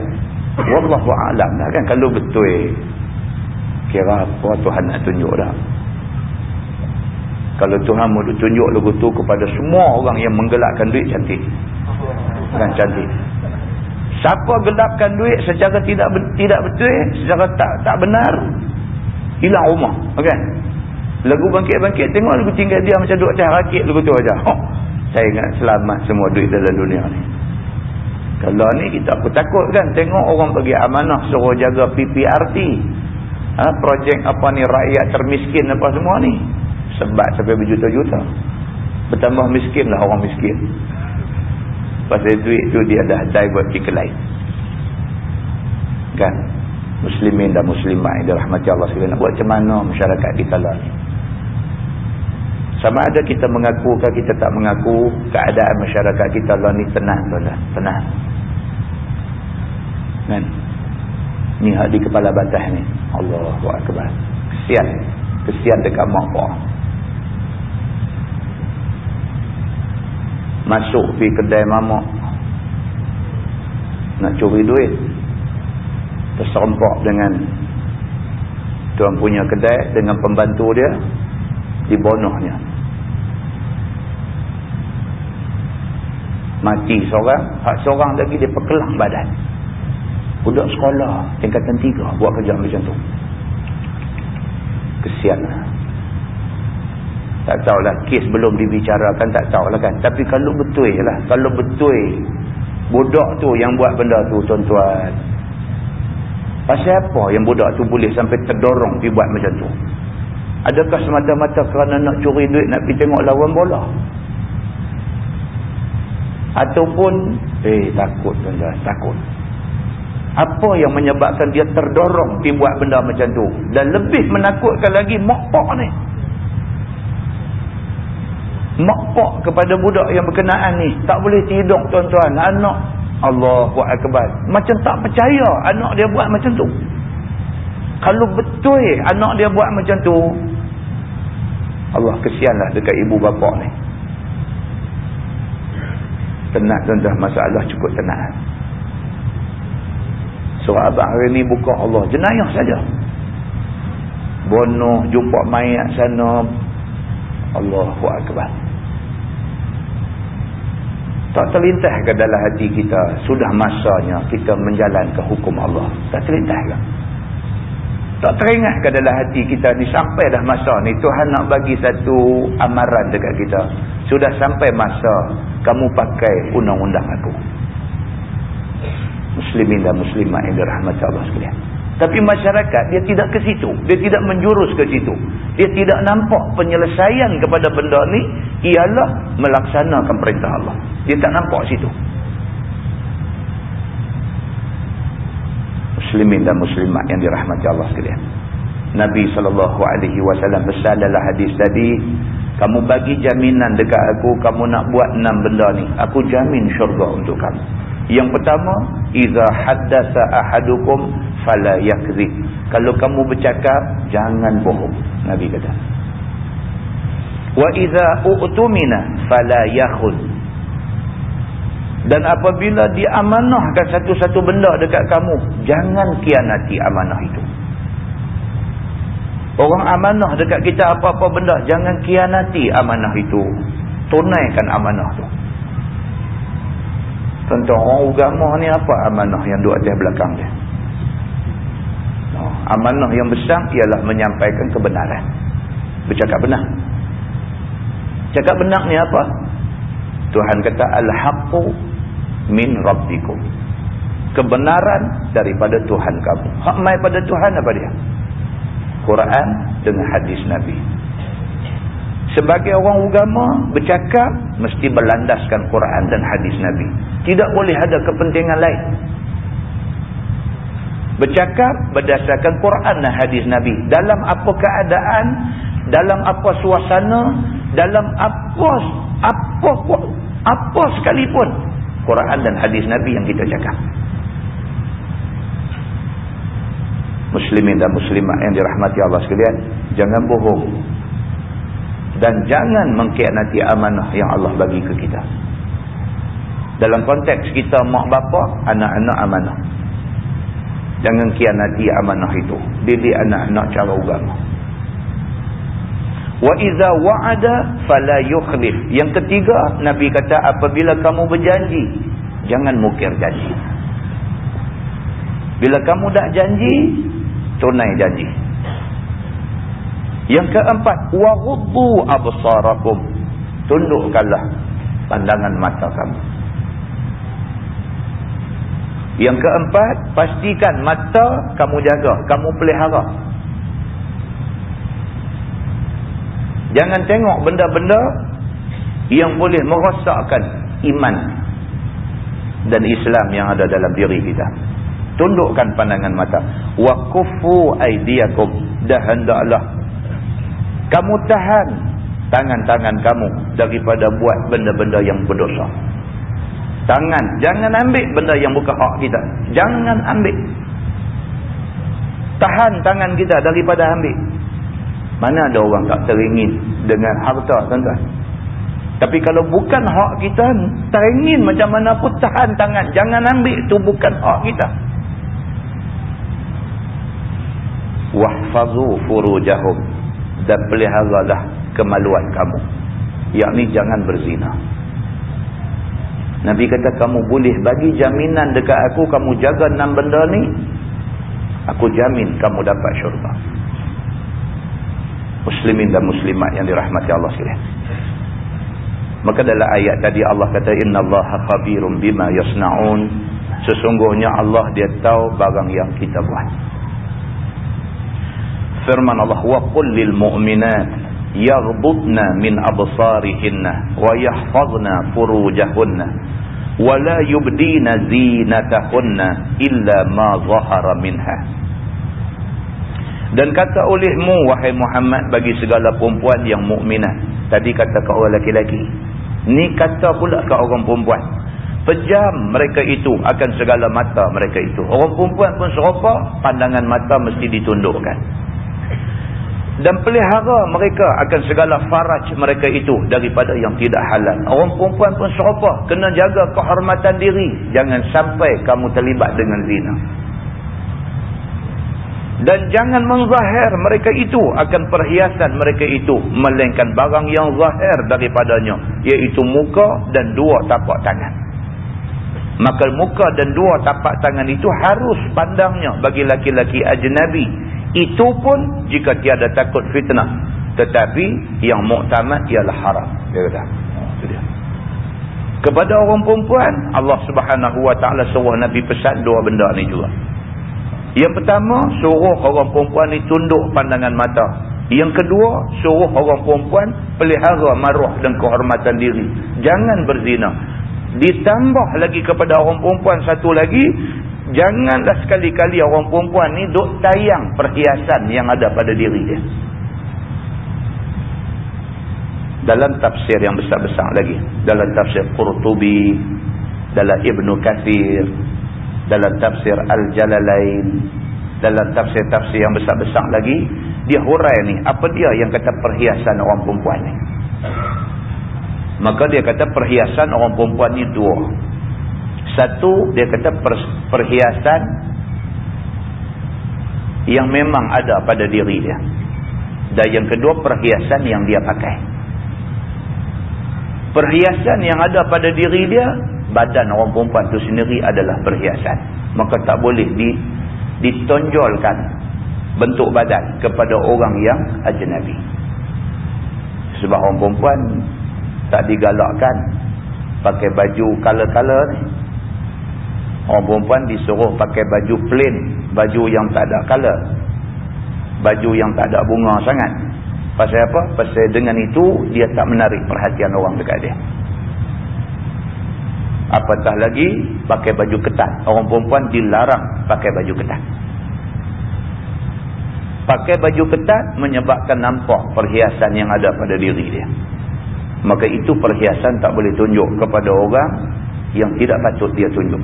Wallahu a'lam lah kan kalau betul kira apa Tuhan nak tunjuk dah. Kalau Tuhan mau tunjuk lagu tu kepada semua orang yang menggelapkan duit cantik. Kan cantik. Siapa gelapkan duit secara tidak tidak betul, secara tak tak benar, hilang rumah. Okay? Lagu bangkit-bangkit tengok lagu tinggal dia macam duduk atas rakit lagu tu aja. Oh, saya ingat selamat semua duit dalam dunia ni. Kalau ni kita aku takut kan tengok orang bagi amanah suruh jaga PPRT. Ha, projek apa ni rakyat termiskin apa semua ni. Sebab sampai berjuta-juta. Bertambah miskin lah orang miskin. Pasal duit tu dia dah divert pergi lain. Kan? Muslimin dan muslimah yang dirahmati Allah sekalian. Nak buat macam mana masyarakat kita lah ni. Sama ada kita mengaku ke kita tak mengaku keadaan masyarakat kita lah ni tenang tuan tenang. Kan? Ni hak di kepala batas ni. Allahu akbar. Kesian. Kesian dekat mak pak. Masuk pergi kedai mamak. Nak curi duit. Terserempak dengan tuan punya kedai dengan pembantu dia dibunuhnya mati seorang hak seorang lagi dia perkelang badan budak sekolah tingkatan tiga buat kerja macam tu kesian lah tak tahulah kes belum dibicarakan tak tahulah kan. Tapi kalau betul lah kalau betul. Budak tu yang buat benda tu tuan-tuan. Pasal apa yang budak tu boleh sampai terdorong pergi buat macam tu? Adakah semata-mata kerana nak curi duit nak pergi tengok lawan bola? Ataupun eh takut tuan-tuan takut. Apa yang menyebabkan dia terdorong pergi buat benda macam tu? Dan lebih menakutkan lagi makpak ni makpak kepada budak yang berkenaan ni. Tak boleh tidur tuan-tuan. Anak Allah buat akbar. Macam tak percaya anak dia buat macam tu. Kalau betul anak dia buat macam tu Allah kesianlah dekat ibu bapa ni. Tenang tuan-tuan. Masalah cukup tenang surah abang hari ni buka Allah. Jenayah saja. Bunuh jumpa mayat sana. Allahu Akbar tak terlintas ke dalam hati kita sudah masanya kita menjalankan hukum Allah? Tak terlintas ke? Tak teringat ke dalam hati kita ni sampai dah masa ni Tuhan nak bagi satu amaran dekat kita? Sudah sampai masa kamu pakai undang-undang aku? Muslimin dan muslimat yang dirahmati Allah sekalian tapi masyarakat dia tidak ke situ. Dia tidak menjurus ke situ. Dia tidak nampak penyelesaian kepada benda ni ialah melaksanakan perintah Allah. Dia tak nampak situ. Muslimin dan muslimat yang dirahmati Allah sekalian. Nabi SAW pesan dalam hadis tadi kamu bagi jaminan dekat aku, kamu nak buat enam benda ni. Aku jamin syurga untuk kamu. Yang pertama, iza haddasa ahadukum fala yakzib. Kalau kamu bercakap, jangan bohong. Nabi kata. wa idza u'tumina fala yakhun dan apabila diamanahkan satu-satu benda dekat kamu jangan kianati amanah itu orang amanah dekat kita apa-apa benda jangan kianati amanah itu tunaikan amanah tu Tentu orang agama ni apa amanah yang duduk atas belakang dia? Amanah yang besar ialah menyampaikan kebenaran. Bercakap benar. Cakap benar ni apa? Tuhan kata al-haqqu min rabbikum. Kebenaran daripada Tuhan kamu. Hak mai pada Tuhan apa dia? Quran dengan hadis Nabi sebagai orang agama bercakap mesti berlandaskan Quran dan hadis Nabi. Tidak boleh ada kepentingan lain. Bercakap berdasarkan Quran dan hadis Nabi. Dalam apa keadaan dalam apa suasana dalam apa apa apa sekalipun. Quran dan hadis Nabi yang kita cakap. Muslimin dan muslimat yang dirahmati Allah sekalian jangan bohong dan jangan mengkhianati amanah yang Allah bagi ke kita dalam konteks kita mak bapa anak-anak amanah Jangan kianati amanah itu. Didik anak-anak cara agama. Wa iza wa'ada fala yukhlif. Yang ketiga, Nabi kata apabila kamu berjanji, jangan mukir janji. Bila kamu dah janji, tunai janji. Yang keempat, wa ghuddu absarakum. Tundukkanlah pandangan mata kamu. Yang keempat, pastikan mata kamu jaga, kamu pelihara. Jangan tengok benda-benda yang boleh merosakkan iman dan Islam yang ada dalam diri kita. Tundukkan pandangan mata. Wa kufu aydiyakum. Dah hendaklah. Kamu tahan tangan-tangan kamu daripada buat benda-benda yang berdosa. Tangan. Jangan ambil benda yang bukan hak kita. Jangan ambil. Tahan tangan kita daripada ambil. Mana ada orang tak teringin dengan harta tuan-tuan. Tapi kalau bukan hak kita, teringin macam mana pun tahan tangan. Jangan ambil itu bukan hak kita. Wahfazu furujahum. Dan peliharalah kemaluan kamu. Yakni jangan berzina. Nabi kata kamu boleh bagi jaminan dekat aku kamu jaga enam benda ni aku jamin kamu dapat syurga muslimin dan muslimat yang dirahmati Allah sekalian maka dalam ayat tadi Allah kata innallaha khabirum bima yasnaun sesungguhnya Allah dia tahu barang yang kita buat firman Allah wa qul lil mu'minat yaghdudna min absarihinna wa yahfazna furujahunna wa la yubdina zinatahunna illa ma zahara minha. Dan kata olehmu wahai Muhammad bagi segala perempuan yang mukminat tadi kata ke orang lelaki ni kata pula ke orang perempuan. Pejam mereka itu akan segala mata mereka itu. Orang perempuan pun serupa pandangan mata mesti ditundukkan dan pelihara mereka akan segala faraj mereka itu daripada yang tidak halal. Orang perempuan pun serupa. Kena jaga kehormatan diri. Jangan sampai kamu terlibat dengan zina. Dan jangan menzahir mereka itu akan perhiasan mereka itu. Melainkan barang yang zahir daripadanya. Iaitu muka dan dua tapak tangan. Maka muka dan dua tapak tangan itu harus pandangnya bagi laki-laki ajnabi itu pun jika tiada takut fitnah. Tetapi yang muktamad ialah haram. Dia kata. Itu dia. Kepada orang perempuan, Allah subhanahu wa ta'ala suruh Nabi pesan dua benda ni juga. Yang pertama, suruh orang perempuan ni tunduk pandangan mata. Yang kedua, suruh orang perempuan pelihara maruah dan kehormatan diri. Jangan berzina. Ditambah lagi kepada orang perempuan satu lagi, Janganlah sekali-kali orang perempuan ni duk tayang perhiasan yang ada pada diri dia. Dalam tafsir yang besar-besar lagi. Dalam tafsir Qurtubi. Dalam Ibn Kathir. Dalam tafsir Al-Jalalain. Dalam tafsir-tafsir yang besar-besar lagi. Dia hurai ni. Apa dia yang kata perhiasan orang perempuan ni? Maka dia kata perhiasan orang perempuan ni dua. Satu, dia kata perhiasan yang memang ada pada diri dia. Dan yang kedua, perhiasan yang dia pakai. Perhiasan yang ada pada diri dia, badan orang perempuan itu sendiri adalah perhiasan. Maka tak boleh di, ditonjolkan bentuk badan kepada orang yang ajnabi. Sebab orang perempuan tak digalakkan pakai baju color-color ni. Orang perempuan disuruh pakai baju plain, baju yang tak ada color. Baju yang tak ada bunga sangat. Pasal apa? Pasal dengan itu dia tak menarik perhatian orang dekat dia. Apatah lagi pakai baju ketat. Orang perempuan dilarang pakai baju ketat. Pakai baju ketat menyebabkan nampak perhiasan yang ada pada diri dia maka itu perhiasan tak boleh tunjuk kepada orang yang tidak patut dia tunjuk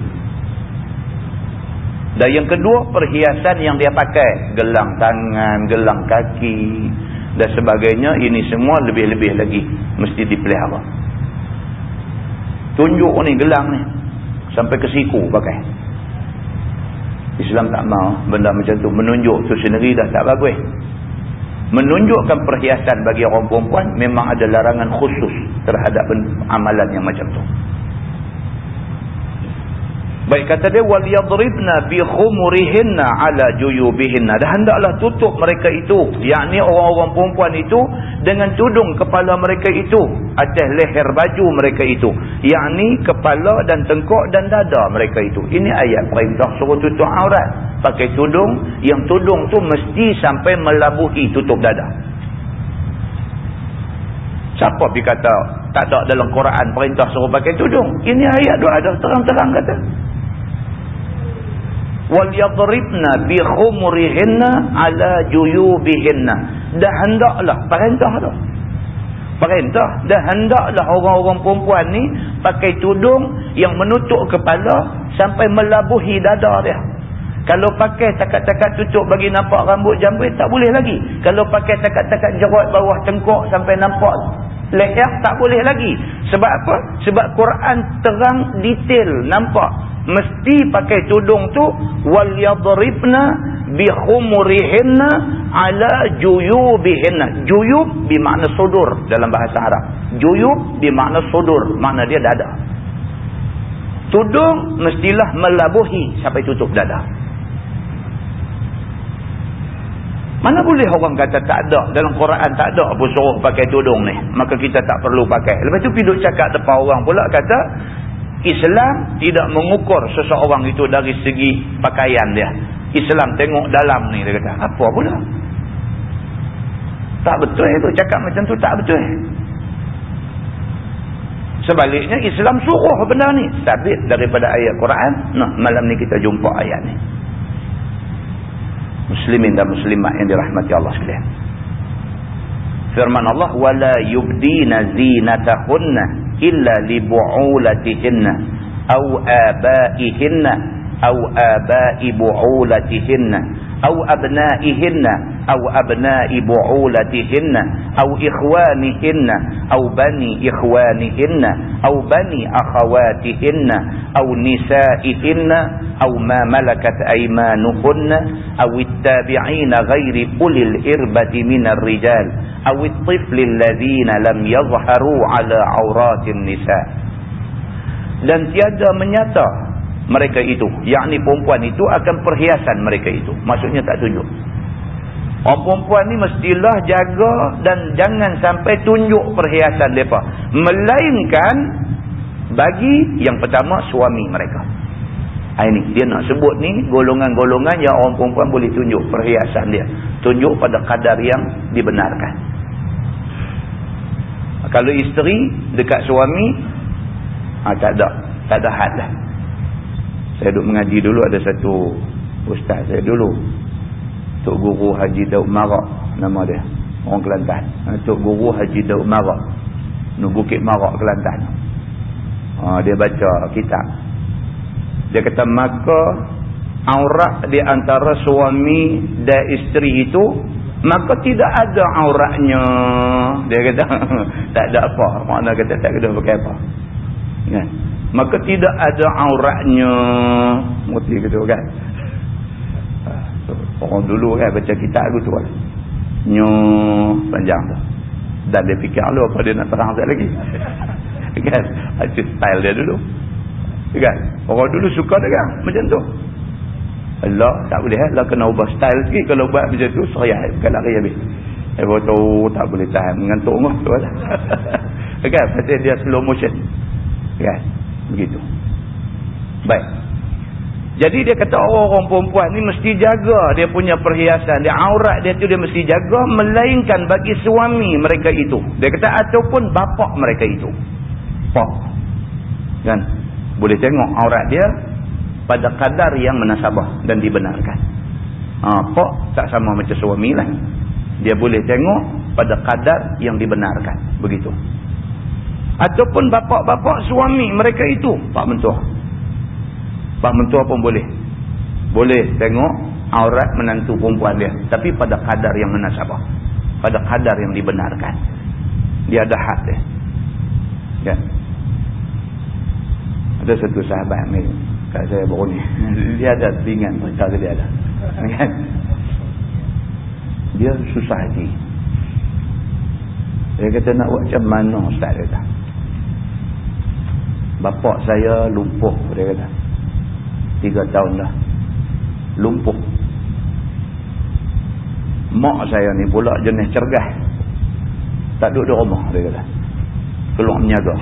dan yang kedua perhiasan yang dia pakai. Gelang tangan, gelang kaki dan sebagainya. Ini semua lebih-lebih lagi mesti dipelihara. Tunjuk ni gelang ni. Sampai ke siku pakai. Islam tak mau benda macam tu. Menunjuk tu sendiri dah tak bagus. Menunjukkan perhiasan bagi orang perempuan memang ada larangan khusus terhadap amalan yang macam tu. Baik kata dia wal yadribna bi khumurihinna ala juyubihinna. Dah hendaklah tutup mereka itu, yakni orang-orang perempuan itu dengan tudung kepala mereka itu atas leher baju mereka itu, yakni kepala dan tengkuk dan dada mereka itu. Ini ayat perintah suruh tutup aurat. Pakai tudung, yang tudung tu mesti sampai melabuhi tutup dada. Siapa pergi kata tak ada dalam Quran perintah suruh pakai tudung? Ini ayat doa ada terang-terang kata wal yadribna bi khumurihinna ala juyubihinna dah hendaklah perintah tu perintah dah hendaklah orang-orang perempuan ni pakai tudung yang menutup kepala sampai melabuhi dada dia. Kalau pakai takat-takat tutup bagi nampak rambut jambut tak boleh lagi. Kalau pakai takat-takat jerat bawah tengkuk sampai nampak leher tak boleh lagi. Sebab apa? sebab Quran terang detail nampak mesti pakai tudung tu wal yadribna bi khumurihinna ala juyubihinna juyub bermakna sudur dalam bahasa Arab juyub bermakna sudur makna dia dada tudung mestilah melabuhi sampai tutup dada Mana boleh orang kata tak ada. Dalam Quran tak ada apa suruh pakai tudung ni. Maka kita tak perlu pakai. Lepas tu pergi cakap depan orang pula kata. Islam tidak mengukur seseorang itu dari segi pakaian dia. Islam tengok dalam ni. Dia kata apa pula. Tak betul itu. Cakap macam tu tak betul. Sebaliknya Islam suruh benda ni. Sabit daripada ayat Quran. Nah malam ni kita jumpa ayat ni muslimin dan muslimat yang dirahmati Allah sekalian. Firman Allah wala yubdina zinatahunna illa li bu'ulatihinna aw أو آباء بعولتهن أو أبنائهن أو أبناء بعولتهن أو إخوانهن أو بني إخوانهن أو بني أخواتهن أو نسائهن أو ما ملكت أيمانهن أو التابعين غير أولي الإربة من الرجال أو الطفل الذين لم يظهروا على عورات النساء. لن dan من menyata mereka itu. Yakni perempuan itu akan perhiasan mereka itu. Maksudnya tak tunjuk. Orang perempuan ni mestilah jaga dan jangan sampai tunjuk perhiasan mereka. Melainkan bagi yang pertama suami mereka. Ini dia nak sebut ni golongan-golongan yang orang perempuan boleh tunjuk perhiasan dia. Tunjuk pada kadar yang dibenarkan. Kalau isteri dekat suami ha, tak ada. Tak ada had lah saya duduk mengaji dulu ada satu ustaz saya dulu. Tok Guru Haji Daud Marak nama dia. Orang Kelantan. Ha, Tok Guru Haji Daud Marak nu Bukit Marak Kelantan. Ha, dia baca kitab. Dia kata maka aurat di antara suami dan isteri itu maka tidak ada auratnya. Dia kata <laughs> tak ada apa. Makna kata tak ada pakai apa. Kan maka tidak ada auratnya. Mesti gitu kan? Orang dulu kan baca kitab gitu kan? Nyo panjang tu. Dan dia fikir lu apa dia nak terang sekali lagi? <laughs> Kan? Itu style dia dulu. Kan? Orang dulu suka dia kan? Macam tu. Allah tak boleh lah kena ubah style sikit. Kalau buat macam tu seriah. Bukan lari habis. Eh tu tak boleh tahan. Mengantuk tu lah <laughs> kan? Pasal dia slow motion. Kan begitu baik jadi dia kata orang-orang perempuan ni mesti jaga dia punya perhiasan dia aurat dia tu dia mesti jaga melainkan bagi suami mereka itu dia kata ataupun bapak mereka itu pak kan boleh tengok aurat dia pada kadar yang menasabah dan dibenarkan. Ha, pak tak sama macam suami lah. Dia boleh tengok pada kadar yang dibenarkan. Begitu. Ataupun bapak-bapak suami mereka itu. Pak mentua. Pak mentua pun boleh. Boleh tengok aurat menantu perempuan dia. Tapi pada kadar yang menasabah. Pada kadar yang dibenarkan. Dia ada hak dia. Kan? Ada satu sahabat ni kat saya baru ni dia ada ringan cerita dia ada kan dia susah hati dia kata nak buat macam mana ustaz dia kata bapak saya lumpuh dia kata. Tiga tahun dah. Lumpuh. Mak saya ni pula jenis cergah tak duduk di rumah dia kata. Keluar menyaga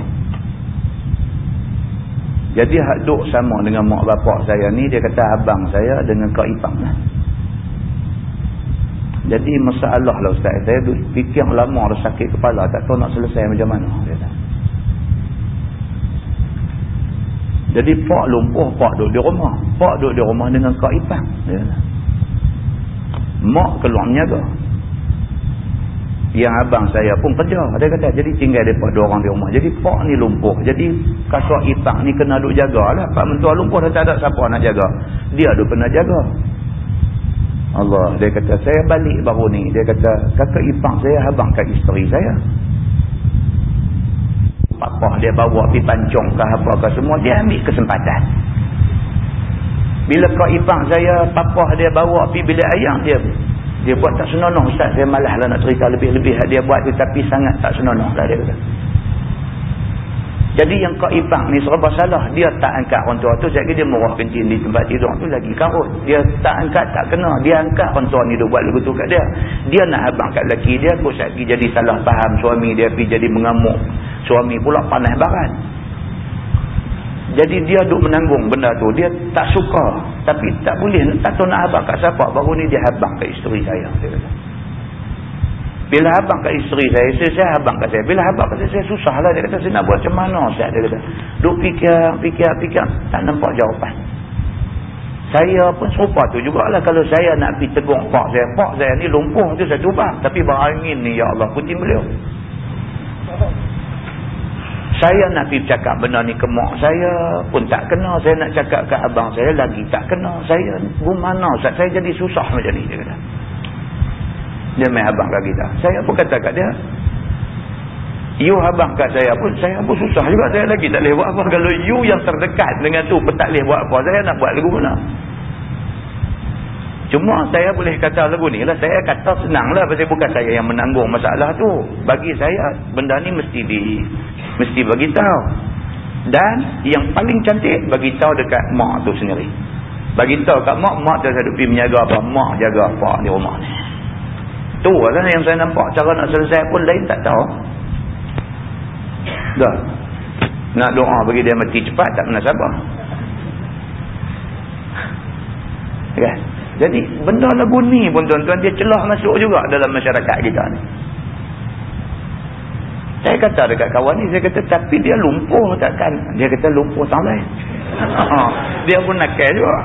jadi hak duk sama dengan mak bapak saya ni dia kata abang saya dengan kak ipang. Lah. Jadi masalah lah ustaz. Saya fikir lama dah sakit kepala. Tak tahu nak selesai macam mana. Dia Jadi pak lumpuh, pak duduk di rumah. Pak duduk di rumah dengan kak ipang. Kata. Mak keluar menyaga yang abang saya pun kerja. Dia kata jadi tinggal depa dua orang di rumah. Jadi pak ni lumpuh. Jadi kakak ipang ni kena duk jagalah. Pak mentua lumpuh dah tak ada siapa nak jaga. Dia duk kena jaga. Allah dia kata saya balik baru ni. Dia kata kakak ipang saya abang kat isteri saya papa dia bawa pergi pancong ke apa ke semua dia ambil kesempatan bila kak ipang saya papa dia bawa pergi bilik ayam dia dia buat tak senonoh Ustaz. Saya malah lah nak cerita lebih-lebih dia buat tu. Tapi sangat tak senonoh lah dia kata. Jadi yang kau ipang ni serba salah. Dia tak angkat orang tua tu. Sekali dia murah kencing di tempat tidur tu lagi karut. Dia tak angkat tak kena. Dia angkat orang tua ni dia buat lagu tu kat dia. Dia nak abang kat lelaki dia. Kau sekali jadi salah faham suami dia. Pergi jadi mengamuk. Suami pula panas baran. Jadi dia duk menanggung benda tu. Dia tak suka. Tapi tak boleh. Tak tahu nak habang kat siapa. Baru ni dia habang kat isteri saya. Bila habang kat isteri saya. Isteri saya habang kat saya. Bila habang kat saya. Saya susah lah. Dia kata saya nak buat macam mana. Saya, dia kata. Duk fikir, fikir, fikir. Tak nampak jawapan. Saya pun serupa tu jugalah. Kalau saya nak pergi tegur pak saya. Pak saya ni lumpuh tu saya ubah. Tapi berangin ni ya Allah. Putih beliau saya nak pergi cakap benda ni ke mak saya pun tak kena. Saya nak cakap ke abang saya lagi tak kena. Saya mana Ustaz. Saya jadi susah macam ni dia kata. Dia main abang kat kita saya pun kata kat dia you abang kat saya pun saya pun susah juga. Saya lagi tak boleh buat apa. Kalau you yang terdekat dengan tu pun tak boleh buat apa saya nak buat lagu mana Cuma saya boleh kata lagu ni lah. Saya kata senang lah. Pasal bukan saya yang menanggung masalah tu. Bagi saya, benda ni mesti di mesti bagi tahu. Dan yang paling cantik, bagi tahu dekat mak tu sendiri. Bagi tahu kat mak, mak tu saya pergi menjaga apa. Mak jaga apa di rumah ni. Tu lah yang saya nampak. Cara nak selesai pun lain tak tahu. Dah. Nak doa bagi dia mati cepat, tak pernah sabar. Kan? Jadi benda lagu ni pun tuan-tuan dia celah masuk juga dalam masyarakat kita ni. Saya kata dekat kawan ni, saya kata tapi dia lumpuh takkan. Dia kata lumpuh tak lain. dia pun nakal juga.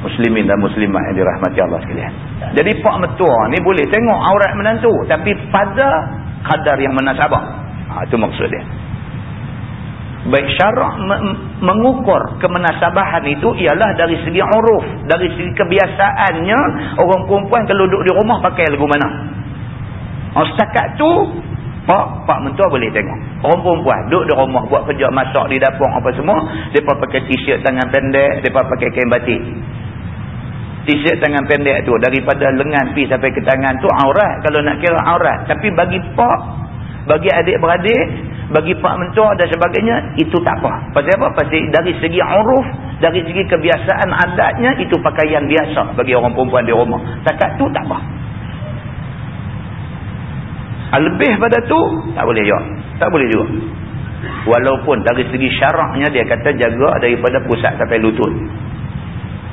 Muslimin dan muslimah yang dirahmati Allah sekalian. Jadi pak metua ni boleh tengok aurat menantu. Tapi pada kadar yang menasabah. Ha, itu maksud dia. Baik syarak mengukur kemenasabahan itu ialah dari segi uruf dari segi kebiasaannya. Orang perempuan kalau duduk di rumah pakai lagu mana? Oh, setakat tu pak pak mentua boleh tengok. Orang perempuan duduk di rumah buat kerja masak di dapur apa semua mereka pakai t-shirt tangan pendek mereka pakai kain batik. T-shirt tangan pendek tu daripada lengan pi sampai ke tangan tu aurat. Kalau nak kira aurat. Tapi bagi pak bagi adik-beradik bagi pak mentua dan sebagainya itu tak apa. Pasal apa? Pasal dari segi uruf dari segi kebiasaan adatnya itu pakaian biasa bagi orang perempuan di rumah. Takat tu tak apa. Ah, lebih pada tu tak boleh juga. Tak boleh juga. Walaupun dari segi syaraknya dia kata jaga daripada pusat sampai lutut.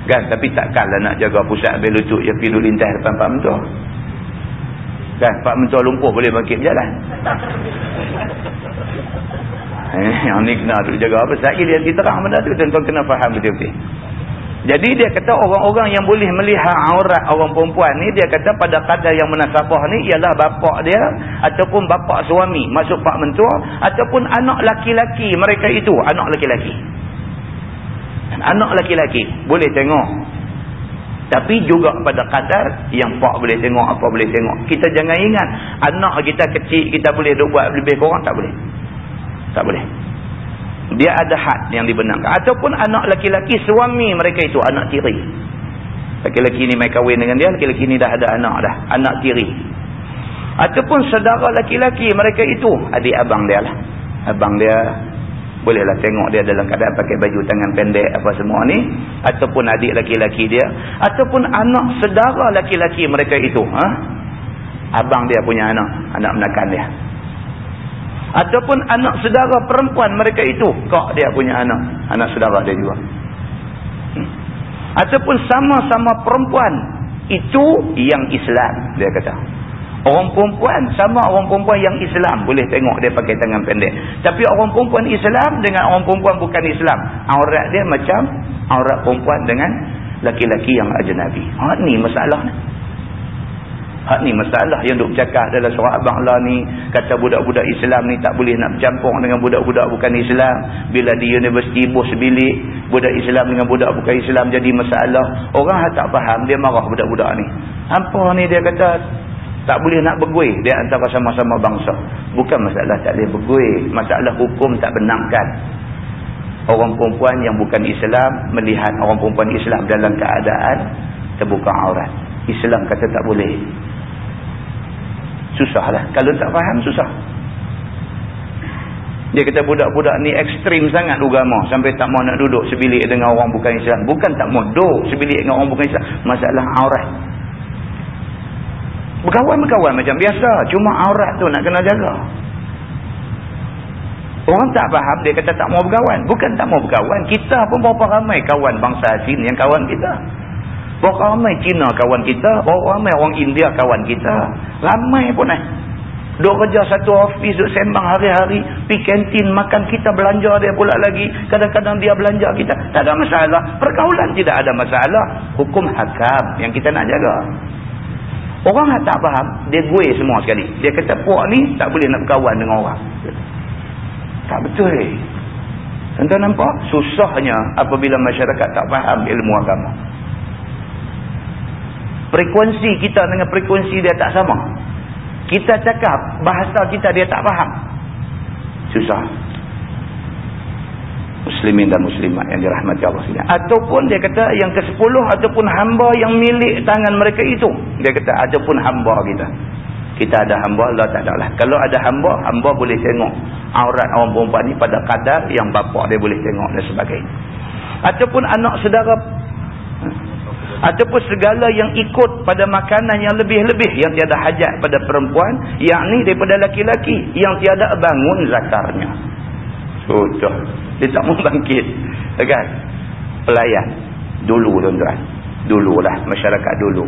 Kan? Tapi takkanlah nak jaga pusat sampai lutut yang pergi lintas depan pak mentua kan pak mentua lumpuh boleh bangkit berjalan Eh, yang ni kena duduk jaga apa? Sekali dia terang benda tu, tuan-tuan kena faham betul-betul. Jadi dia kata orang-orang yang boleh melihat aurat orang perempuan ni, dia kata pada kadar yang menasabah ni ialah bapak dia ataupun bapak suami, maksud pak mentua, ataupun anak laki-laki mereka itu, anak laki-laki. Anak laki-laki boleh tengok. Tapi juga pada kadar yang pak boleh tengok, apa boleh tengok. Kita jangan ingat anak kita kecil, kita boleh buat lebih kurang, tak boleh. Tak boleh. Dia ada had yang dibenarkan. Ataupun anak laki-laki suami mereka itu anak tiri. Laki-laki ni mai kahwin dengan dia, laki-laki ni dah ada anak dah. Anak tiri. Ataupun saudara laki-laki mereka itu adik abang dia lah. Abang dia bolehlah tengok dia dalam keadaan pakai baju tangan pendek apa semua ni. Ataupun adik laki-laki dia. Ataupun anak saudara laki-laki mereka itu. Ha? Abang dia punya anak. Anak menakan dia ataupun anak saudara perempuan mereka itu kak dia punya anak anak saudara dia juga hmm. ataupun sama-sama perempuan itu yang Islam dia kata orang perempuan sama orang perempuan yang Islam boleh tengok dia pakai tangan pendek tapi orang perempuan Islam dengan orang perempuan bukan Islam aurat dia macam aurat perempuan dengan laki-laki yang ajnabi ha, ni masalah ni Hak ni masalah yang duk bercakap dalam surah Abang Allah ni. Kata budak-budak Islam ni tak boleh nak bercampur dengan budak-budak bukan Islam. Bila di universiti bos bilik, budak Islam dengan budak bukan Islam jadi masalah. Orang tak faham, dia marah budak-budak ni. Apa ni dia kata, tak boleh nak bergui dia antara sama-sama bangsa. Bukan masalah tak boleh bergui. Masalah hukum tak benarkan. Orang perempuan yang bukan Islam melihat orang perempuan Islam dalam keadaan terbuka aurat. Islam kata tak boleh. Susahlah. Kalau tak faham, susah. Dia kata budak-budak ni ekstrim sangat agama. Sampai tak mau nak duduk sebilik dengan orang bukan Islam. Bukan tak mau duduk sebilik dengan orang bukan Islam. Masalah aurat. Berkawan-berkawan macam biasa. Cuma aurat tu nak kena jaga. Orang tak faham. Dia kata tak mau berkawan. Bukan tak mau berkawan. Kita pun berapa ramai kawan bangsa asing yang kawan kita. Berapa ramai Cina kawan kita. Berapa ramai orang India kawan kita. Ramai pun eh. Duk kerja satu ofis, duk sembang hari-hari. Pergi kantin, makan kita belanja dia pula lagi. Kadang-kadang dia belanja kita. Tak ada masalah. Pergaulan tidak ada masalah. Hukum hakam yang kita nak jaga. Orang tak faham, dia gue semua sekali. Dia kata, puak ni tak boleh nak berkawan dengan orang. Tak betul eh. Tuan-tuan nampak? Susahnya apabila masyarakat tak faham ilmu agama frekuensi kita dengan frekuensi dia tak sama kita cakap bahasa kita dia tak faham susah muslimin dan muslimat yang dirahmati Allah sekalian. Ataupun dia kata yang ke sepuluh ataupun hamba yang milik tangan mereka itu. Dia kata ataupun hamba kita. Kita ada hamba Allah tak ada lah. Kalau ada hamba hamba boleh tengok aurat orang perempuan ni pada kadar yang bapa dia boleh tengok dan sebagainya. Ataupun anak saudara. Ataupun segala yang ikut pada makanan yang lebih-lebih yang tiada hajat pada perempuan yakni daripada laki-laki yang tiada bangun zakarnya sudah dia tak mau bangkit kan pelayan dulu tuan-tuan dululah masyarakat dulu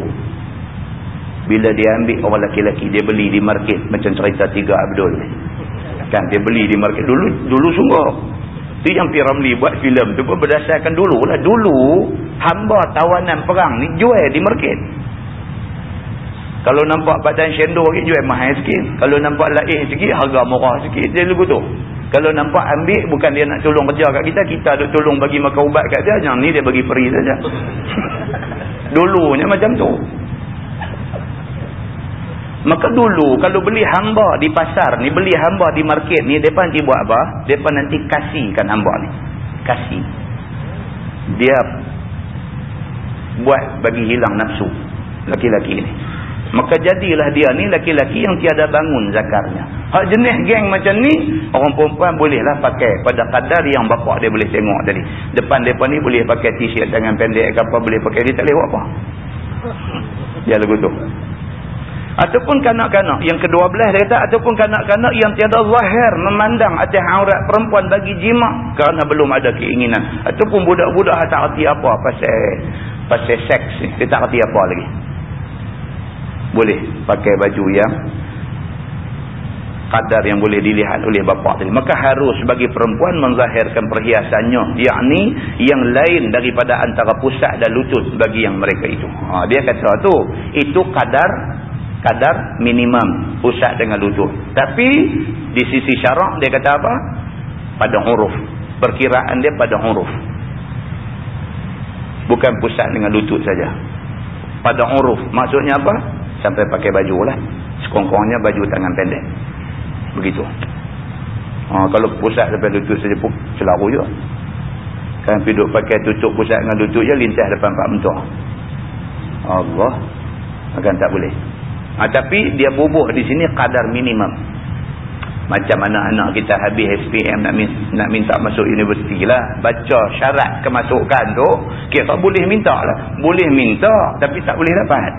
bila dia ambil orang laki-laki dia beli di market macam cerita tiga Abdul kan dia beli di market dulu dulu sungguh itu yang P. Ramli buat filem tu pun berdasarkan dulu lah. Dulu hamba tawanan perang ni jual di market. Kalau nampak badan syendor lagi jual mahal sikit. Kalau nampak lain sikit harga murah sikit. Dia lugu tu. Kalau nampak ambil bukan dia nak tolong kerja kat kita, kita duk tolong bagi makan ubat kat dia, yang ni dia bagi peri saja. <laughs> Dulunya macam tu. Maka dulu kalau beli hamba di pasar ni, beli hamba di market ni, depa nanti buat apa? Depa nanti kasihkan hamba ni. Kasih. Dia buat bagi hilang nafsu laki-laki ni. Maka jadilah dia ni laki-laki yang tiada bangun zakarnya. Hak jenis geng macam ni, orang perempuan bolehlah pakai pada kadar yang bapak dia boleh tengok tadi. Depan mereka ni boleh pakai t-shirt tangan pendek ke apa, boleh pakai dia tak boleh buat apa. Dia lagu tu. Ataupun kanak-kanak yang kedua belah dia kata, ataupun kanak-kanak yang tiada zahir memandang atas aurat perempuan bagi jima kerana belum ada keinginan. Ataupun budak-budak tak erti apa pasal pasal seks ni. Dia tak erti apa lagi boleh pakai baju yang kadar yang boleh dilihat oleh bapa tadi. Maka harus bagi perempuan menzahirkan perhiasannya yakni yang lain daripada antara pusat dan lutut bagi yang mereka itu. Ha, dia kata tu itu kadar kadar minimum pusat dengan lutut. Tapi di sisi syarak dia kata apa? Pada huruf. Perkiraan dia pada huruf. Bukan pusat dengan lutut saja. Pada huruf. Maksudnya apa sampai pakai baju lah sekongkongnya baju tangan pendek begitu ha, kalau pusat sampai lutut saja pun celaru juga kan piduk pakai tutup pusat dengan lutut je lintas depan pak mentua Allah akan tak boleh ha, tapi dia bubuh di sini kadar minimum macam anak-anak kita habis SPM nak, nak minta masuk universiti lah. Baca syarat kemasukan tu. Kira boleh minta lah. Boleh minta tapi tak boleh dapat.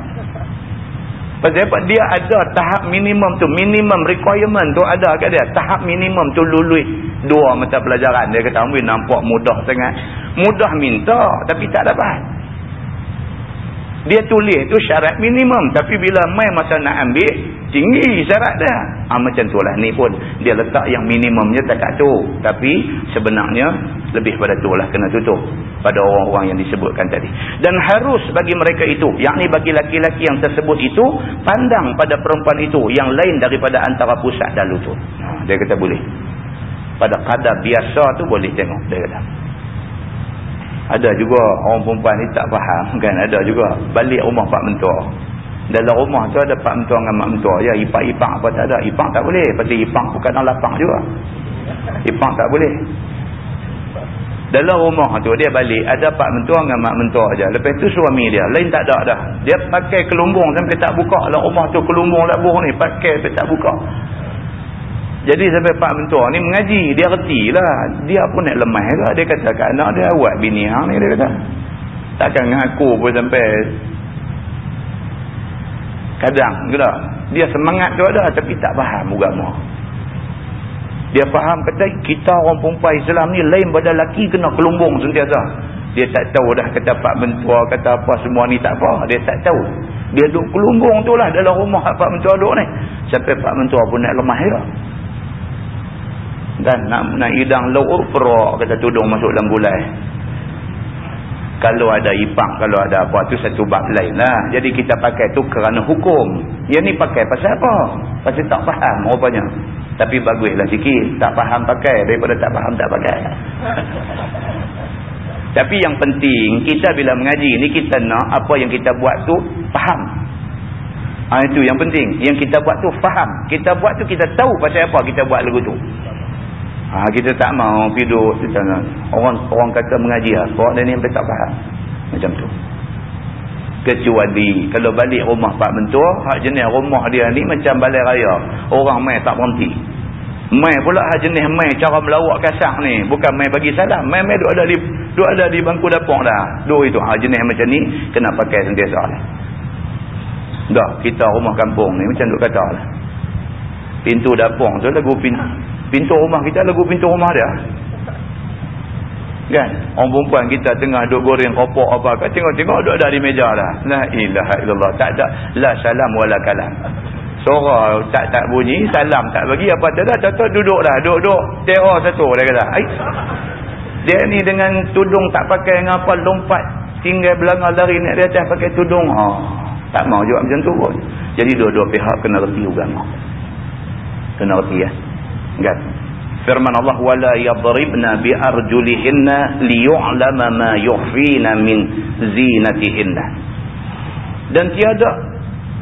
Sebab dia ada tahap minimum tu. Minimum requirement tu ada kat dia. Tahap minimum tu lulus dua mata pelajaran. Dia kata, ambil nampak mudah sangat. Mudah minta tapi tak dapat. Dia tulis tu syarat minimum. Tapi bila main masa nak ambil, tinggi syarat dia. Ha, macam tu lah. Ni pun dia letak yang minimumnya tak tu. Tapi sebenarnya lebih pada tu lah kena tutup. Pada orang-orang yang disebutkan tadi. Dan harus bagi mereka itu. Yang ni bagi laki-laki yang tersebut itu. Pandang pada perempuan itu. Yang lain daripada antara pusat dan lutut. Ha, dia kata boleh. Pada kadar biasa tu boleh tengok. Dia kata. Ada juga orang perempuan ni tak faham kan. Ada juga balik rumah pak mentua. Dalam rumah tu ada pak mentua dengan mak mentua. Ya ipak-ipak apa tak ada. Ipak tak boleh. Pasal ipak bukan dalam lapang juga. Ipak tak boleh. Dalam rumah tu dia balik. Ada pak mentua dengan mak mentua aja. Lepas tu suami dia. Lain tak ada dah. Dia pakai kelumbung sampai tak buka. Dalam rumah tu kelumbung labuh ni. Pakai sampai tak buka. Jadi sampai Pak Mentua ni mengaji. Dia reti lah. Dia pun nak lemah ke. Dia kata kat anak dia awak bini hang ni. Dia kata. Takkan ngaku pun sampai. Kadang juga. Dia semangat tu ada. Tapi tak faham agama. Dia faham kata kita orang perempuan Islam ni lain pada laki kena kelumbung sentiasa. Dia tak tahu dah kata Pak Mentua kata apa semua ni tak apa. Dia tak tahu. Dia duduk kelumbung tu lah dalam rumah Pak Mentua duduk ni. Sampai Pak Mentua pun nak lemah juga kan nak nak hidang lauk perak kata tudung masuk dalam gulai kalau ada ipang kalau ada apa tu satu bab lain lah. Jadi kita pakai tu kerana hukum. Yang ni pakai pasal apa? Pasal tak faham rupanya. Tapi baguslah sikit. Tak faham pakai daripada tak faham tak pakai. <laughs> Tapi yang penting kita bila mengaji ni kita nak apa yang kita buat tu faham. Ha, itu yang penting. Yang kita buat tu faham. Kita buat tu kita tahu pasal apa kita buat lagu tu Ha, kita tak mau di sana. Orang orang kata mengaji lah. dan ni yang tak faham. Macam tu. Kecuali kalau balik rumah Pak Mentua, hak jenis rumah dia ni macam balai raya. Orang main tak berhenti. Main pula hak jenis main cara melawak kasar ni. Bukan main bagi salam. Main-main duk ada di duk ada di bangku dapur dah. Duk itu hak jenis macam ni kena pakai sentiasa lah. Dah, kita rumah kampung ni macam duk kata lah. Pintu dapur tu lagu pintu pintu rumah kita lagu pintu rumah dia. Kan? Orang perempuan kita tengah duk goreng kopok apa kan tengok-tengok duk ada di meja dah. La ilaha illallah. Tak ada la salam wala kalam. Suara tak tak bunyi salam tak bagi apa tak ada tak duduk dah. Duduk teror satu dia kata. Ay. dia ni dengan tudung tak pakai ngapa lompat tinggal belanga lari naik di atas pakai tudung. Oh, tak mau juga macam tu pun. Jadi dua-dua pihak kena reti agama. Kena reti ya kan? Firman Allah wala yadribna bi arjulihinna liyu'lama ma yukhfina min zinatihinna. Dan tiada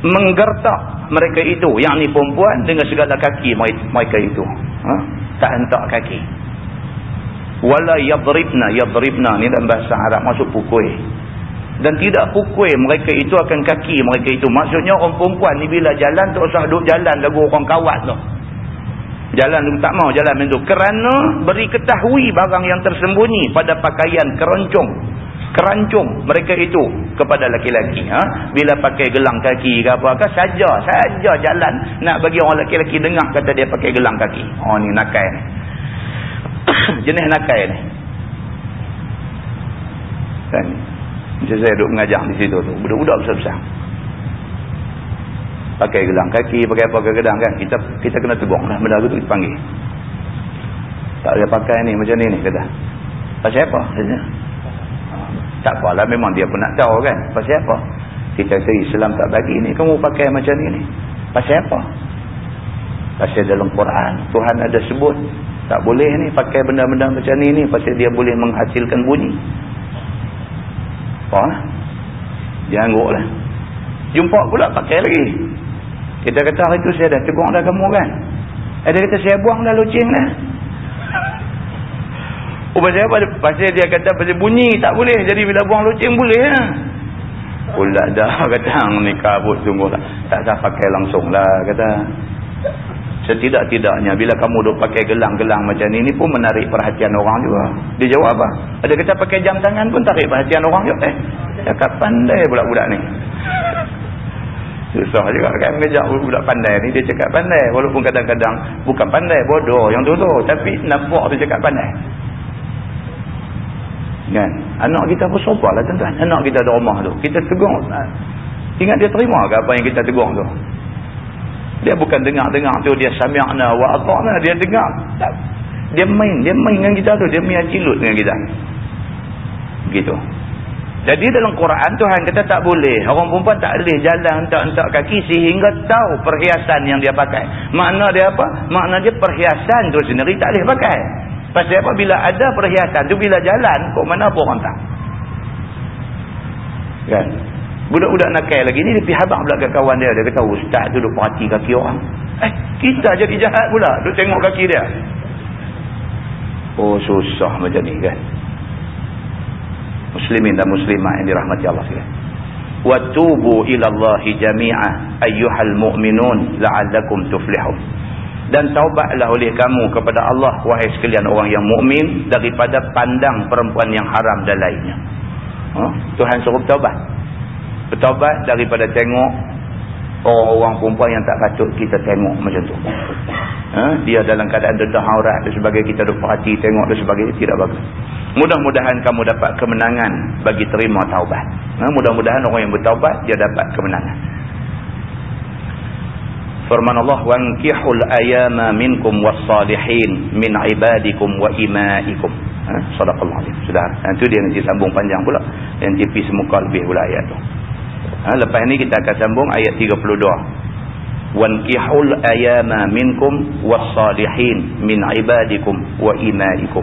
menggertak mereka itu yang ni perempuan dengan segala kaki mereka itu. Ha? tak hentak kaki. Wala yadribna yadribna ni dalam bahasa Arab masuk pukul. Dan tidak pukul mereka itu akan kaki mereka itu. Maksudnya orang perempuan ni bila jalan tak usah duduk jalan lagu orang kawat tu jalan tu tak mau jalan macam tu kerana beri ketahui barang yang tersembunyi pada pakaian keroncong kerancung mereka itu kepada laki-laki ha? bila pakai gelang kaki ke apa ke saja saja jalan nak bagi orang laki-laki dengar kata dia pakai gelang kaki oh ni nakai ni <coughs> jenis nakai ni kan macam saya duduk mengajar di situ tu. Budak-budak besar-besar. Pakai gelang kaki, pakai apa kadang kan. Kita kita kena tegur lah. Benda tu kita panggil. Tak boleh pakai ni macam ni ni kata. Pasal apa? Kata. Tak apalah memang dia pun nak tahu kan. Pasal apa? Kita kata Islam tak bagi ni. Kamu pakai macam ni ni. Pasal apa? Pasal dalam Quran. Tuhan ada sebut. Tak boleh ni pakai benda-benda macam ni ni. Pasal dia boleh menghasilkan bunyi. Apa lah. Dia angguk lah. Jumpa pula pakai lagi. Kita kata hari tu saya dah tegur dah kamu kan. Eh dia kata saya buang dah lucing dah. Oh pasal apa? Pasal dia kata pasal bunyi tak boleh. Jadi bila buang lucing boleh lah. Pula dah kata ni kabut sungguh lah. Tak usah pakai langsung lah kata. Setidak-tidaknya bila kamu duk pakai gelang-gelang macam ni, ni pun menarik perhatian orang juga. Dia jawab apa? Ada kata pakai jam tangan pun tarik perhatian orang juga. Eh, cakap pandai pula budak ni. Susah juga kan ngejak budak pandai ni. Dia cakap pandai. Walaupun kadang-kadang bukan pandai, bodoh yang tu tu. Tapi nampak tu cakap pandai. Kan? Anak kita pun sopan lah tuan-tuan. Anak kita ada rumah tu. Kita tegur. Ingat dia terima ke apa yang kita tegur tu? Dia bukan dengar-dengar tu dia sami'na wa ata'na dia dengar. Tak. Dia main, dia main dengan kita tu, dia main cilut dengan kita. Begitu. Jadi dalam Quran Tuhan kata tak boleh. Orang perempuan tak boleh jalan entak-entak kaki sehingga tahu perhiasan yang dia pakai. Makna dia apa? Makna dia perhiasan tu sendiri tak boleh pakai. Pasal apa? Bila ada perhiasan tu bila jalan, kok mana pun orang tak. Kan? Budak-budak nakal lagi ni dia pergi habang pula kat kawan dia. Dia kata ustaz tu duk perhati kaki orang. Eh kita jadi jahat pula duk tengok kaki dia. Oh susah macam ni kan. Muslimin dan muslimah yang dirahmati Allah sekalian. Wa tubu ila Allah jami'a ayyuhal mu'minun la'allakum tuflihun. Dan taubatlah oleh kamu kepada Allah wahai sekalian orang yang mukmin daripada pandang perempuan yang haram dan lainnya. Ha? Tuhan suruh taubat bertaubat daripada tengok orang-orang perempuan yang tak patut kita tengok macam tu. Ha? dia dalam keadaan dedah aurat dan sebagainya kita duk perhati tengok dan sebagainya tidak bagus. Mudah-mudahan kamu dapat kemenangan bagi terima taubat. Ha? mudah-mudahan orang yang bertaubat dia dapat kemenangan. Firman Allah wankihul ayama minkum wassalihin min ibadikum wa imaikum. Ha? sadaqallah sudah. Itu dia nanti sambung panjang pula. Nanti pergi semuka lebih pula ayat tu Ha, lepas ini kita akan sambung ayat 32. Wankihul ayama minkum wassalihin min ibadikum wa imaikum.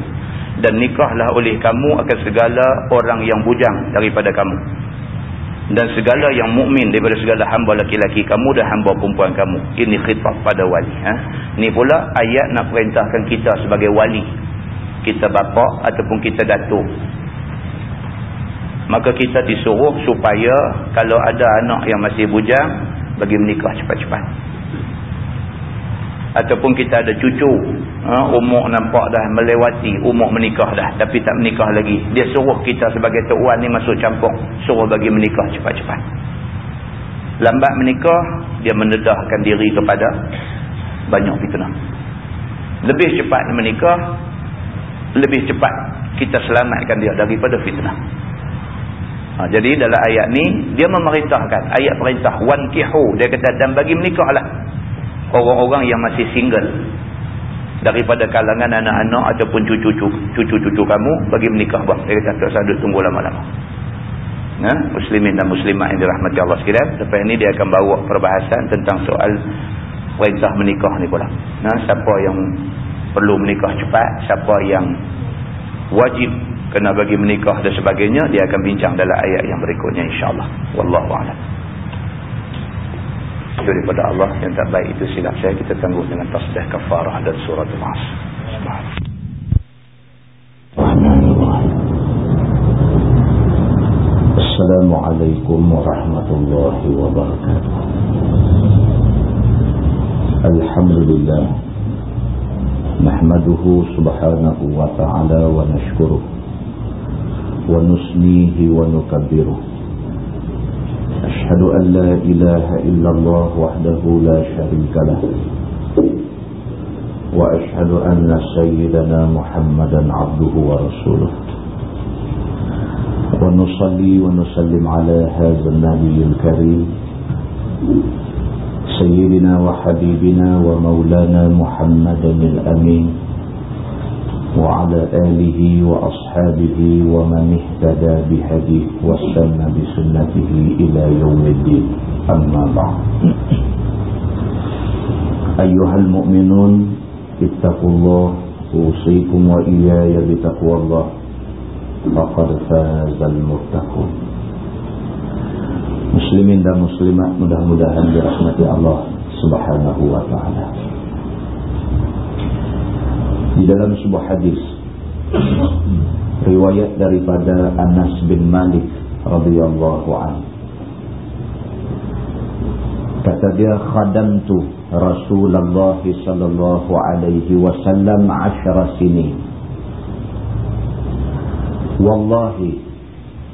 Dan nikahlah oleh kamu akan segala orang yang bujang daripada kamu. Dan segala yang mukmin daripada segala hamba laki-laki kamu dan hamba perempuan kamu. Ini khitab pada wali. Ha? Ini pula ayat nak perintahkan kita sebagai wali. Kita bapa ataupun kita datuk maka kita disuruh supaya kalau ada anak yang masih bujang bagi menikah cepat-cepat. Ataupun kita ada cucu ha, umur nampak dah melewati umur menikah dah tapi tak menikah lagi. Dia suruh kita sebagai tuan ni masuk campur suruh bagi menikah cepat-cepat. Lambat menikah dia mendedahkan diri kepada banyak fitnah. Lebih cepat menikah lebih cepat kita selamatkan dia daripada fitnah Ha, jadi dalam ayat ni dia memerintahkan ayat perintah wankihu dia kata dan bagi menikahlah orang-orang yang masih single daripada kalangan anak-anak ataupun cucu-cucu kamu bagi menikah bang. Dia kata tak usah tunggu lama-lama. Ha? muslimin dan muslimat yang dirahmati Allah sekalian. Lepas ini dia akan bawa perbahasan tentang soal perintah menikah ni pula. Ha? siapa yang perlu menikah cepat siapa yang wajib kena bagi menikah dan sebagainya dia akan bincang dalam ayat yang berikutnya insyaAllah. Wallahu a'lam. daripada Allah. Yang tak baik itu silap saya kita tangguh dengan tasbih kafarah dan surat al-as. Assalamualaikum warahmatullahi wabarakatuh. Alhamdulillah. Nahmaduhu subhanahu wa ta'ala wa ونسميه ونكبره. أشهد أن لا إله إلا الله وحده لا شريك له. وأشهد أن سيدنا محمدا عبده ورسوله. ونصلي ونسلم على هذا النبي الكريم. سيدنا وحبيبنا ومولانا محمدا الأمين. وعلى آله وأصحابه ومن اهتدى بهديه واستنى بسنته إلى يوم الدين. أما بعد. أيها المؤمنون اتقوا الله أوصيكم وإياي بتقوى الله. فقد فاز المتقون. Muslimin dan muslimat mudah-mudahan dirahmati Allah Subhanahu wa taala. Di dalam sebuah hadis. Riwayat daripada Anas bin Malik radhiyallahu anhu. Kata dia khadamtu Rasulullah sallallahu alaihi wasallam 10 sinin. Wallahi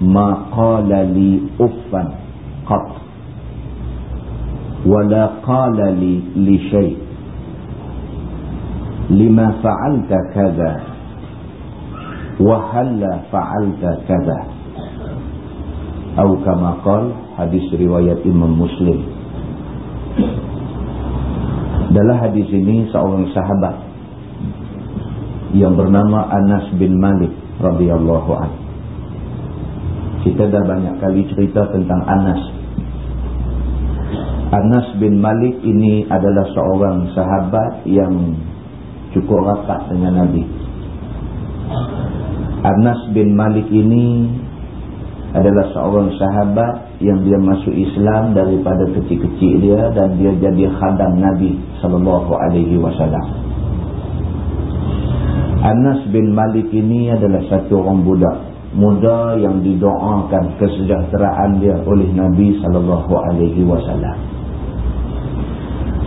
ma qala li uffan qat wala qala li li shay' lima fa'alta kaza wahalla fa'alta kaza atau kama qal hadis riwayat Imam Muslim. Dalam hadis ini seorang sahabat yang bernama Anas bin Malik radhiyallahu anhu kita dah banyak kali cerita tentang Anas. Anas bin Malik ini adalah seorang sahabat yang cukup rapat dengan Nabi. Anas bin Malik ini adalah seorang sahabat yang dia masuk Islam daripada kecil-kecil dia dan dia jadi khadam Nabi sallallahu alaihi wasallam. Anas bin Malik ini adalah satu orang budak muda yang didoakan kesejahteraan dia oleh Nabi sallallahu alaihi wasallam.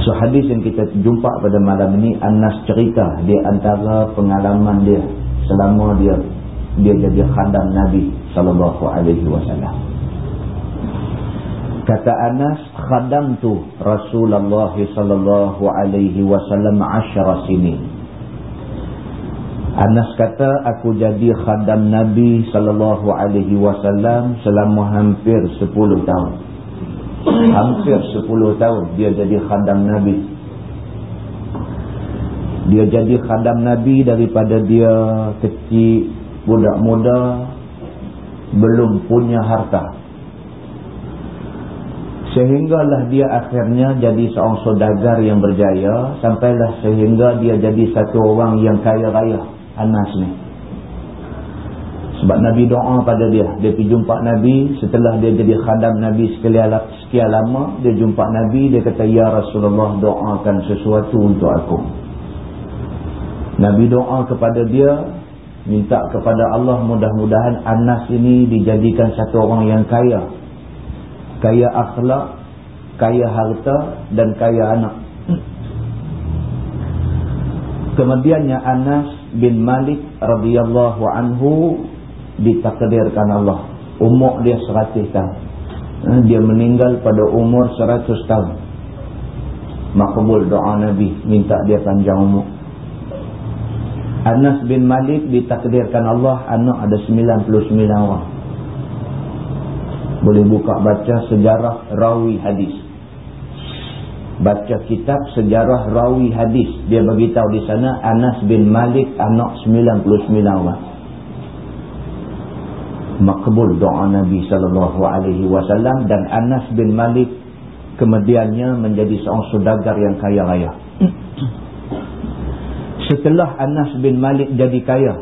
So hadis yang kita jumpa pada malam ini Anas cerita di antara pengalaman dia selama dia dia jadi khadam Nabi sallallahu alaihi wasallam. Kata Anas khadam tu Rasulullah sallallahu alaihi wasallam 10 sinin. Anas kata aku jadi khadam Nabi sallallahu alaihi wasallam selama hampir 10 tahun hampir 10 tahun dia jadi khadam Nabi dia jadi khadam Nabi daripada dia kecil budak muda belum punya harta sehinggalah dia akhirnya jadi seorang saudagar yang berjaya sampailah sehingga dia jadi satu orang yang kaya raya Anas ni sebab Nabi doa pada dia. Dia pergi jumpa Nabi. Setelah dia jadi khadam Nabi sekian, sekian lama. Dia jumpa Nabi. Dia kata, Ya Rasulullah doakan sesuatu untuk aku. Nabi doa kepada dia. Minta kepada Allah mudah-mudahan Anas ini dijadikan satu orang yang kaya. Kaya akhlak. Kaya harta. Dan kaya anak. Kemudiannya Anas bin Malik radhiyallahu anhu ditakdirkan Allah umur dia 100 tahun dia meninggal pada umur 100 tahun. Makbul doa Nabi minta dia panjang umur. Anas bin Malik ditakdirkan Allah anak ada 99 orang. Boleh buka baca sejarah rawi hadis. Baca kitab sejarah rawi hadis. Dia beritahu di sana Anas bin Malik anak 99 orang makbul doa Nabi sallallahu alaihi wasallam dan Anas bin Malik kemudiannya menjadi seorang saudagar yang kaya raya. setelah Anas bin Malik jadi kaya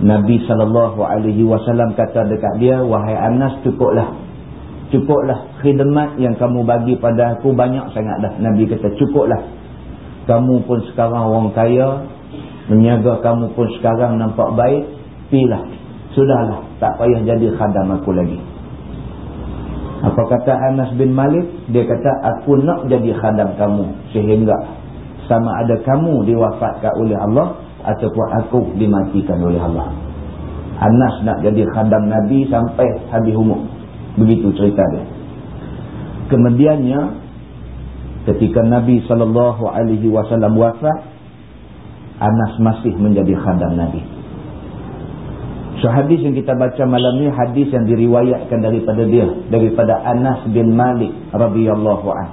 Nabi SAW kata dekat dia wahai Anas cukuplah cukuplah khidmat yang kamu bagi pada aku banyak sangat dah. Nabi kata cukuplah. Kamu pun sekarang orang kaya menyaga kamu pun sekarang nampak baik pilah sudahlah tak payah jadi khadam aku lagi. Apa kata Anas bin Malik? Dia kata aku nak jadi khadam kamu sehingga sama ada kamu diwafatkan oleh Allah ataupun aku dimatikan oleh Allah. Anas nak jadi khadam Nabi sampai habis umur. Begitu cerita dia. Kemudiannya ketika Nabi SAW wafat Anas masih menjadi khadam Nabi So hadis yang kita baca malam ni hadis yang diriwayatkan daripada dia daripada Anas bin Malik radhiyallahu an.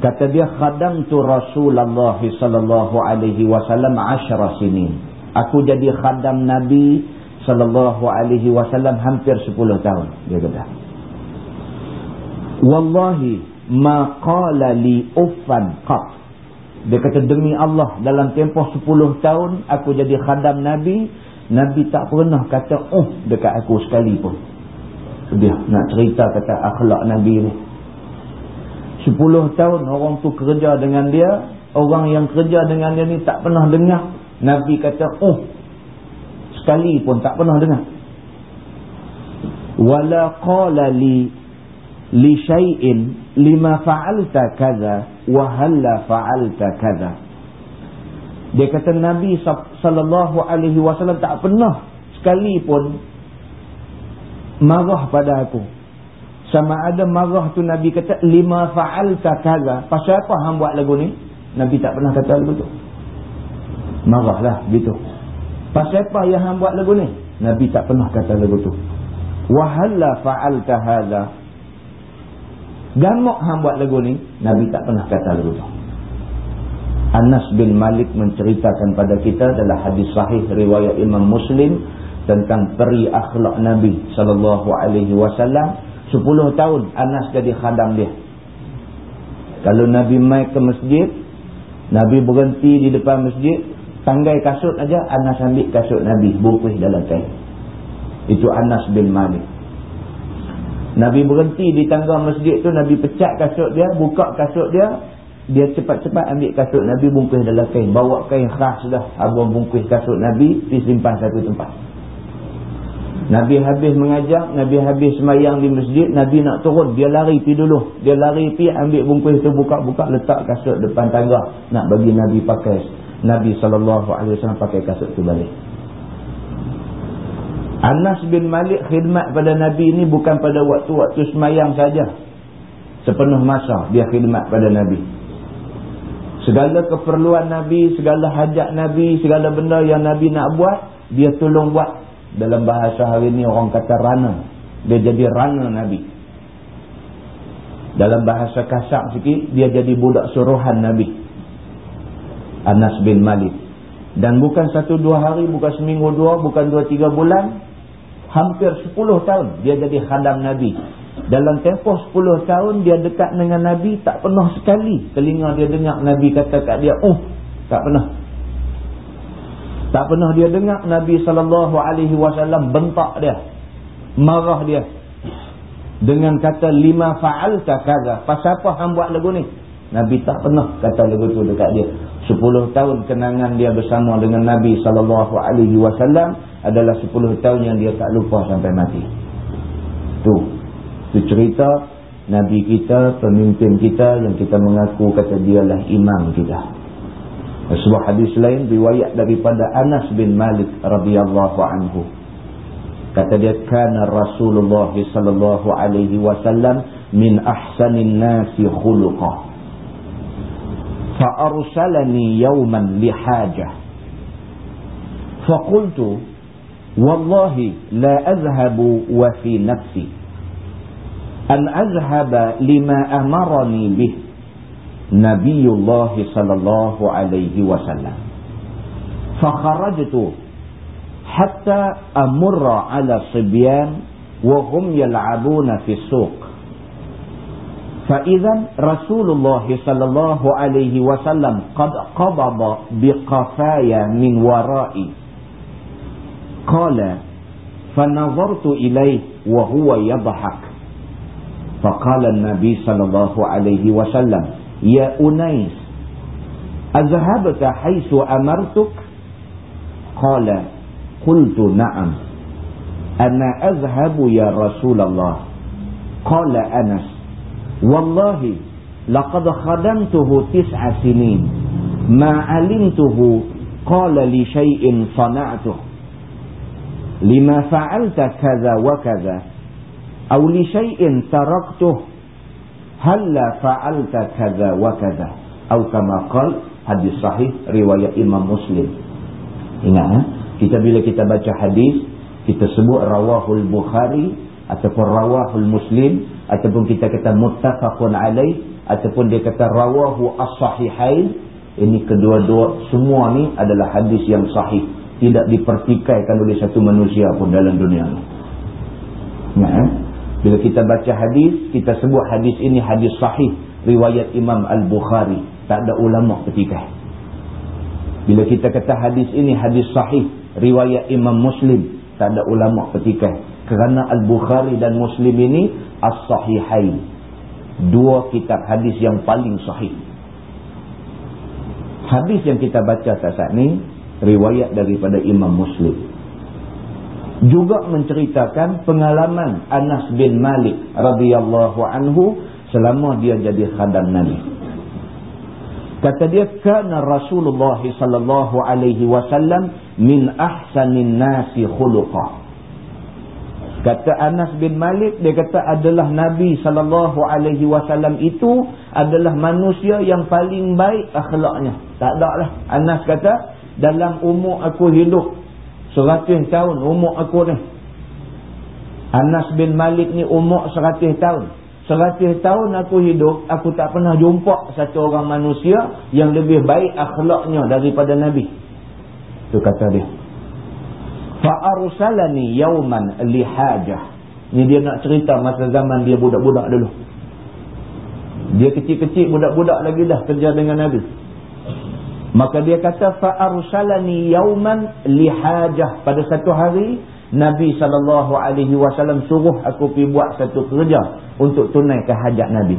Kata dia khadamtu Rasulullah sallallahu alaihi wasallam 10 sinin. Aku jadi khadam Nabi sallallahu alaihi wasallam hampir 10 tahun dia kata. Wallahi ma qala li uffan qat. Dia kata demi Allah dalam tempoh 10 tahun aku jadi khadam Nabi Nabi tak pernah kata oh dekat aku sekali pun. Dia nak cerita kata akhlak Nabi ni. Sepuluh tahun orang tu kerja dengan dia. Orang yang kerja dengan dia ni tak pernah dengar. Nabi kata oh. Sekali pun tak pernah dengar. Wala qala li li syai'in lima fa'alta kaza wa halla fa'alta kaza. Dia kata Nabi sallallahu alaihi wasallam tak pernah sekali pun marah pada aku. Sama ada marah tu Nabi kata lima fa'alta kaza. Pasal apa hang buat lagu ni? Nabi tak pernah kata lagu tu. Marahlah gitu. Pasal apa yang hang buat lagu ni? Nabi tak pernah kata lagu tu. Wa halla fa'alta hadza. Gamak hang buat lagu ni? Nabi tak pernah kata lagu tu. Anas bin Malik menceritakan pada kita adalah hadis sahih riwayat Imam Muslim tentang peri akhlak Nabi sallallahu alaihi wasallam 10 tahun Anas jadi khadam dia. Kalau Nabi mai ke masjid, Nabi berhenti di depan masjid, tanggai kasut aja Anas ambil kasut Nabi bungkus dalam kain. Itu Anas bin Malik. Nabi berhenti di tangga masjid tu Nabi pecat kasut dia, buka kasut dia, dia cepat-cepat ambil kasut Nabi bungkus dalam kain. Bawa kain khas dah. Abang bungkus kasut Nabi, pergi simpan satu tempat. Nabi habis mengajar, Nabi habis semayang di masjid, Nabi nak turun. Dia lari pergi dulu. Dia lari pergi ambil bungkus tu buka-buka, letak kasut depan tangga. Nak bagi Nabi pakai. Nabi SAW pakai kasut tu balik. Anas bin Malik khidmat pada Nabi ini bukan pada waktu-waktu semayang saja. Sepenuh masa dia khidmat pada Nabi. Segala keperluan Nabi, segala hajat Nabi, segala benda yang Nabi nak buat, dia tolong buat. Dalam bahasa hari ini orang kata rana. Dia jadi rana Nabi. Dalam bahasa kasar sikit, dia jadi budak suruhan Nabi. Anas bin Malik. Dan bukan satu dua hari, bukan seminggu dua, bukan dua tiga bulan. Hampir sepuluh tahun dia jadi khadam Nabi. Dalam tempoh 10 tahun dia dekat dengan Nabi tak pernah sekali telinga dia dengar Nabi kata kat dia, "Oh, tak pernah." Tak pernah dia dengar Nabi wasallam bentak dia. Marah dia. Dengan kata lima fa'alta kaza. Pasal apa hang buat lagu ni? Nabi tak pernah kata lagu tu dekat dia. 10 tahun kenangan dia bersama dengan Nabi wasallam adalah 10 tahun yang dia tak lupa sampai mati. Tu itu cerita Nabi kita, pemimpin kita yang kita mengaku kata dialah imam kita. Sebuah hadis lain riwayat daripada Anas bin Malik radhiyallahu anhu. Kata dia kana Rasulullah sallallahu alaihi wasallam min ahsanin nasi khuluqa. Fa arsalani yawman li hajah. Fa qultu wallahi la azhabu أن أذهب لما أمرني به نبي الله صلى الله عليه وسلم. فخرجت حتى أمر على صبيان وهم يلعبون في السوق. فإذا رسول الله صلى الله عليه وسلم قد قبض بقفايا من ورائي. قال فنظرت إليه وهو يضحك. فقال النبي صلى الله عليه وسلم يا أنيس أذهبت حيث أمرتك؟ قال قلت نعم. أنا أذهب يا رسول الله. قال أنس والله لقد خدمته تسع سنين ما علمته قال لشيء صنعته لما فعلت كذا وكذا. Au li syai'in taraktuh halla fa'alta kaza wa kaza. Au kama qal hadis sahih riwayat Imam Muslim. Ingat ha? Kita bila kita baca hadis, kita sebut rawahul Bukhari ataupun rawahul Muslim ataupun kita kata muttafaqun alaih ataupun dia kata rawahu as-sahihain ini kedua-dua semua ni adalah hadis yang sahih tidak dipertikaikan oleh satu manusia pun dalam dunia ni. Nah, bila kita baca hadis kita sebut hadis ini hadis sahih. Riwayat Imam Al-Bukhari. Tak ada ulama petikai bila kita kata hadis ini hadis sahih riwayat Imam Muslim tak ada ulama petikai kerana Al-Bukhari dan Muslim ini as-sahihain. Dua kitab hadis yang paling sahih. Hadis yang kita baca saat ini riwayat daripada Imam Muslim juga menceritakan pengalaman Anas bin Malik radhiyallahu anhu selama dia jadi khadam Nabi. Kata dia kana Rasulullah sallallahu alaihi wasallam min ahsanin nasi khuluqa. Kata Anas bin Malik dia kata adalah Nabi sallallahu alaihi wasallam itu adalah manusia yang paling baik akhlaknya. Tak ada lah. Anas kata dalam umur aku hidup Seratus tahun umur aku ni. Anas bin Malik ni umur seratus tahun. Seratus tahun aku hidup, aku tak pernah jumpa satu orang manusia yang lebih baik akhlaknya daripada Nabi. Itu kata dia. Fa'arusalani yawman lihajah. Ni dia nak cerita masa zaman dia budak-budak dulu. Dia kecil-kecil budak-budak lagi dah kerja dengan Nabi. Maka dia kata fa'arsalani yauman lihajah pada satu hari Nabi sallallahu alaihi wasallam suruh aku pi buat satu kerja untuk tunaikan hajat Nabi.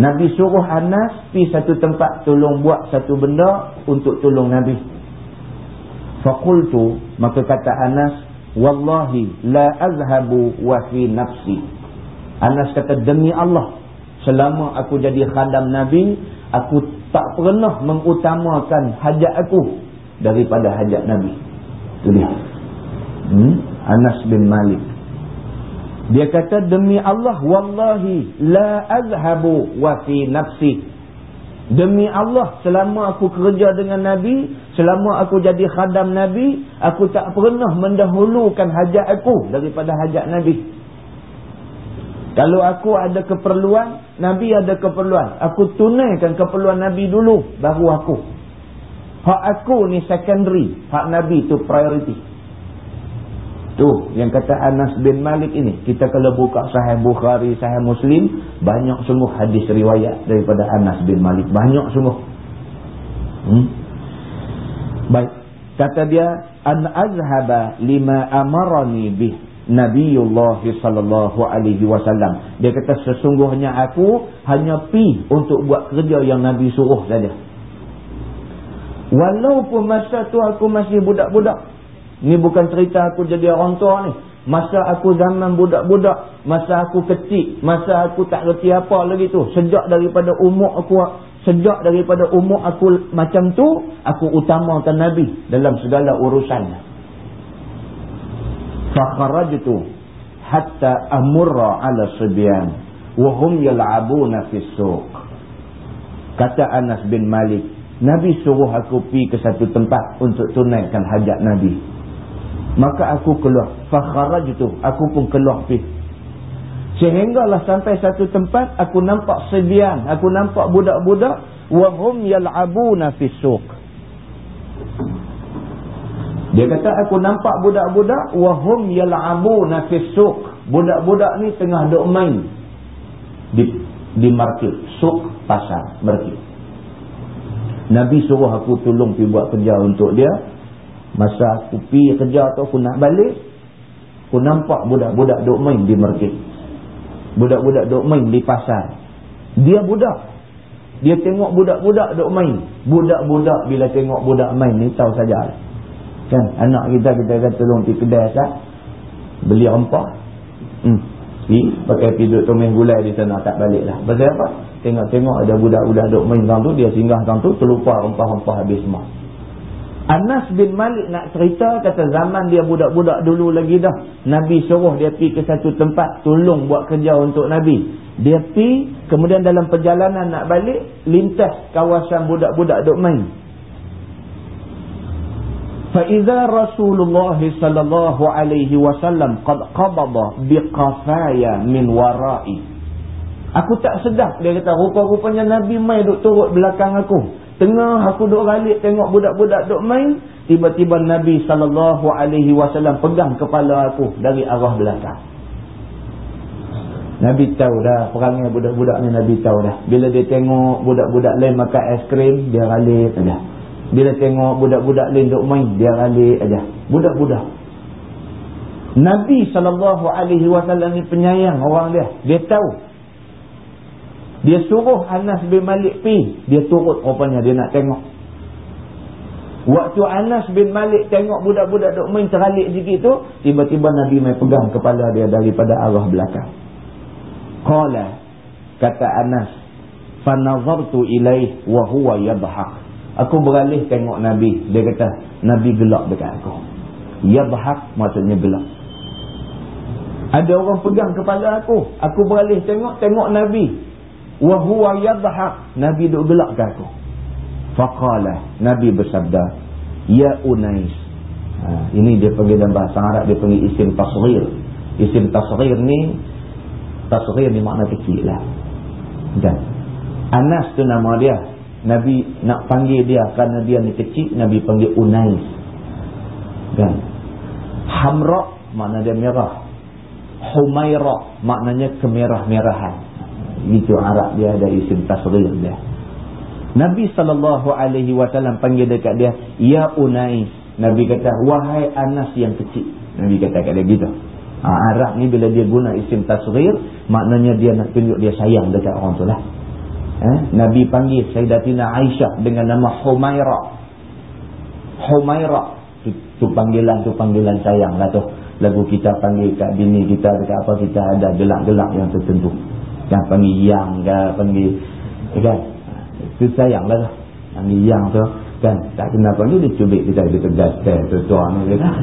Nabi suruh Anas pi satu tempat tolong buat satu benda untuk tolong Nabi. Faqultu maka kata Anas wallahi la azhabu wa fi nafsi. Anas kata demi Allah selama aku jadi khadam Nabi aku tak pernah mengutamakan hajat aku daripada hajat Nabi. Itu dia. Hmm? Anas bin Malik. Dia kata demi Allah wallahi la azhabu wa fi nafsi. Demi Allah selama aku kerja dengan Nabi, selama aku jadi khadam Nabi, aku tak pernah mendahulukan hajat aku daripada hajat Nabi. Kalau aku ada keperluan, Nabi ada keperluan. Aku tunaikan keperluan Nabi dulu, baru aku. Hak aku ni secondary, hak Nabi tu priority. Tu yang kata Anas bin Malik ini. Kita kalau buka sahih Bukhari, sahih Muslim, banyak sungguh hadis riwayat daripada Anas bin Malik. Banyak sungguh. Hmm? Baik. Kata dia, An azhaba lima amarani bih. Nabiullah sallallahu alaihi wasallam. Dia kata sesungguhnya aku hanya pi untuk buat kerja yang Nabi suruh saja. Walaupun masa tu aku masih budak-budak. Ni bukan cerita aku jadi orang tua ni. Masa aku zaman budak-budak, masa aku kecil, masa aku tak reti apa lagi tu, sejak daripada umur aku sejak daripada umur aku macam tu, aku utamakan Nabi dalam segala urusannya fakharajtu hatta amurra ala sibyan wa hum yal'abuna fi suq kata Anas bin Malik Nabi suruh aku pergi ke satu tempat untuk tunaikan hajat Nabi. Maka aku keluar. Fakharajtu aku pun keluar pergi. Sehinggalah sampai satu tempat aku nampak sibyan aku nampak budak-budak wa hum yal'abuna fi suq dia kata aku nampak budak-budak wahum yal'abuna fis suq. Budak-budak ni tengah duk main di di market suk pasar market. Nabi suruh aku tolong pergi buat kerja untuk dia. Masa aku pergi kerja tu aku nak balik aku nampak budak-budak duk main di market. Budak-budak duk main di pasar. Dia budak. Dia tengok budak-budak duk main. Budak-budak bila tengok budak main ni tahu saja kan? Anak kita kita kata tolong pergi kedai tak beli rempah. Hmm. Pergi pakai duduk tomeng gulai di sana tak balik lah. Pasal apa? Tengok-tengok ada budak-budak duk main dalam tu dia singgah dalam tu terlupa rempah-rempah habis semua. Anas bin Malik nak cerita kata zaman dia budak-budak dulu lagi dah. Nabi suruh dia pergi ke satu tempat tolong buat kerja untuk Nabi. Dia pergi kemudian dalam perjalanan nak balik lintas kawasan budak-budak duk main فإذا رسول الله صلى الله عليه وسلم قد قبض بقفايا من ورائي Aku tak sedap dia kata rupa-rupanya Nabi mai duk turut belakang aku. Tengah aku duk ralik tengok budak-budak duk main, tiba-tiba Nabi sallallahu alaihi wasallam pegang kepala aku dari arah belakang. Nabi tahu dah perangai budak-budak ni Nabi tahu dah. Bila dia tengok budak-budak lain makan es krim, dia ralik saja. Bila tengok budak-budak lain duk main, dia ralik aja. Budak-budak. Nabi SAW ni penyayang orang dia. Dia tahu. Dia suruh Anas bin Malik pi, Dia turut rupanya dia nak tengok. Waktu Anas bin Malik tengok budak-budak duk main teralik sikit tu, tiba-tiba Nabi mai pegang kepala dia daripada arah belakang. Qala kata Anas, "Fa nazartu ilaihi wa huwa yadhhak." Aku beralih tengok Nabi. Dia kata, Nabi gelap dekat aku. Ya bahak maksudnya gelap. Ada orang pegang kepala aku. Aku beralih tengok, tengok Nabi. Wahuwa ya bahak. Nabi duduk gelap ke aku. Faqalah. Nabi bersabda. Ya unais. Ha, ini dia panggil dalam bahasa Arab, dia panggil isim tasghir. Isim tasghir ni, tasghir ni makna kecil lah. Dan Anas tu nama dia. Nabi nak panggil dia kerana dia ni kecil Nabi panggil Unais. Kan? Hamra makna dia merah. Humaira maknanya kemerah-merahan. Itu Arab dia ada isim tasrir dia. Nabi SAW panggil dekat dia Ya Unais. Nabi kata wahai Anas yang kecil. Nabi kata kat dia gitu. Ha, Arab ni bila dia guna isim tasrir maknanya dia nak tunjuk dia sayang dekat orang tu lah eh, Nabi panggil Sayyidatina Aisyah dengan nama Humaira. Humaira. Tu, tu panggilan tu panggilan sayang lah tu. Lagu kita panggil kat bini kita dekat apa kita ada gelak-gelak yang tertentu. Yang panggil yang ke panggil eh, kan? Itu sayang lah panggil yang tu kan? Tak kena panggil dia cubit kita dia tegas tu tuan ni kan?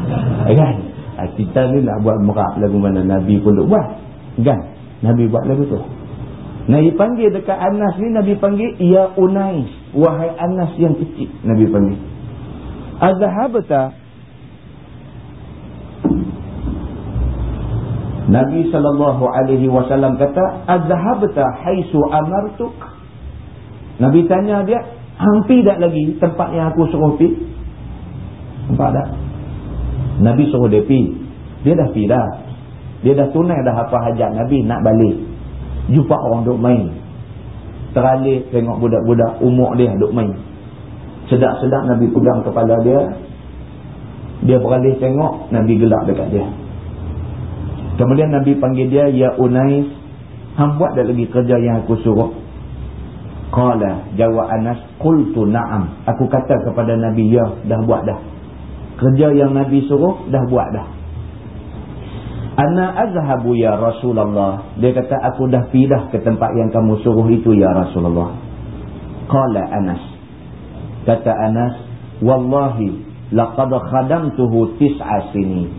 Eh, kan? Ah, kita ni nak buat merak lagu mana Nabi pun buat kan? Nabi buat lagu tu Nabi panggil dekat Anas ni Nabi panggil ya Unais wahai Anas yang kecil Nabi panggil. Azhabta Nabi sallallahu alaihi wasallam kata azhabta haisu amartuk? Nabi tanya dia hampir tak lagi tempat yang aku suruh pi? Nampak tak? Nabi suruh dia pi. Dia dah pi dah dia dah tunai dah apa hajat Nabi nak balik jumpa orang duk main. Teralik tengok budak-budak umur dia duk main. Sedap-sedap Nabi pegang kepala dia. Dia beralih tengok Nabi gelap dekat dia. Kemudian Nabi panggil dia Ya Unais hang buat dah lagi kerja yang aku suruh? Qala jawab Anas qultu na'am. Aku kata kepada Nabi ya dah buat dah. Kerja yang Nabi suruh dah buat dah Ana azhabu ya Rasulullah. Dia kata aku dah pindah ke tempat yang kamu suruh itu ya Rasulullah. Qala Anas. Kata Anas, wallahi laqad khadamtuhu tis'a sini.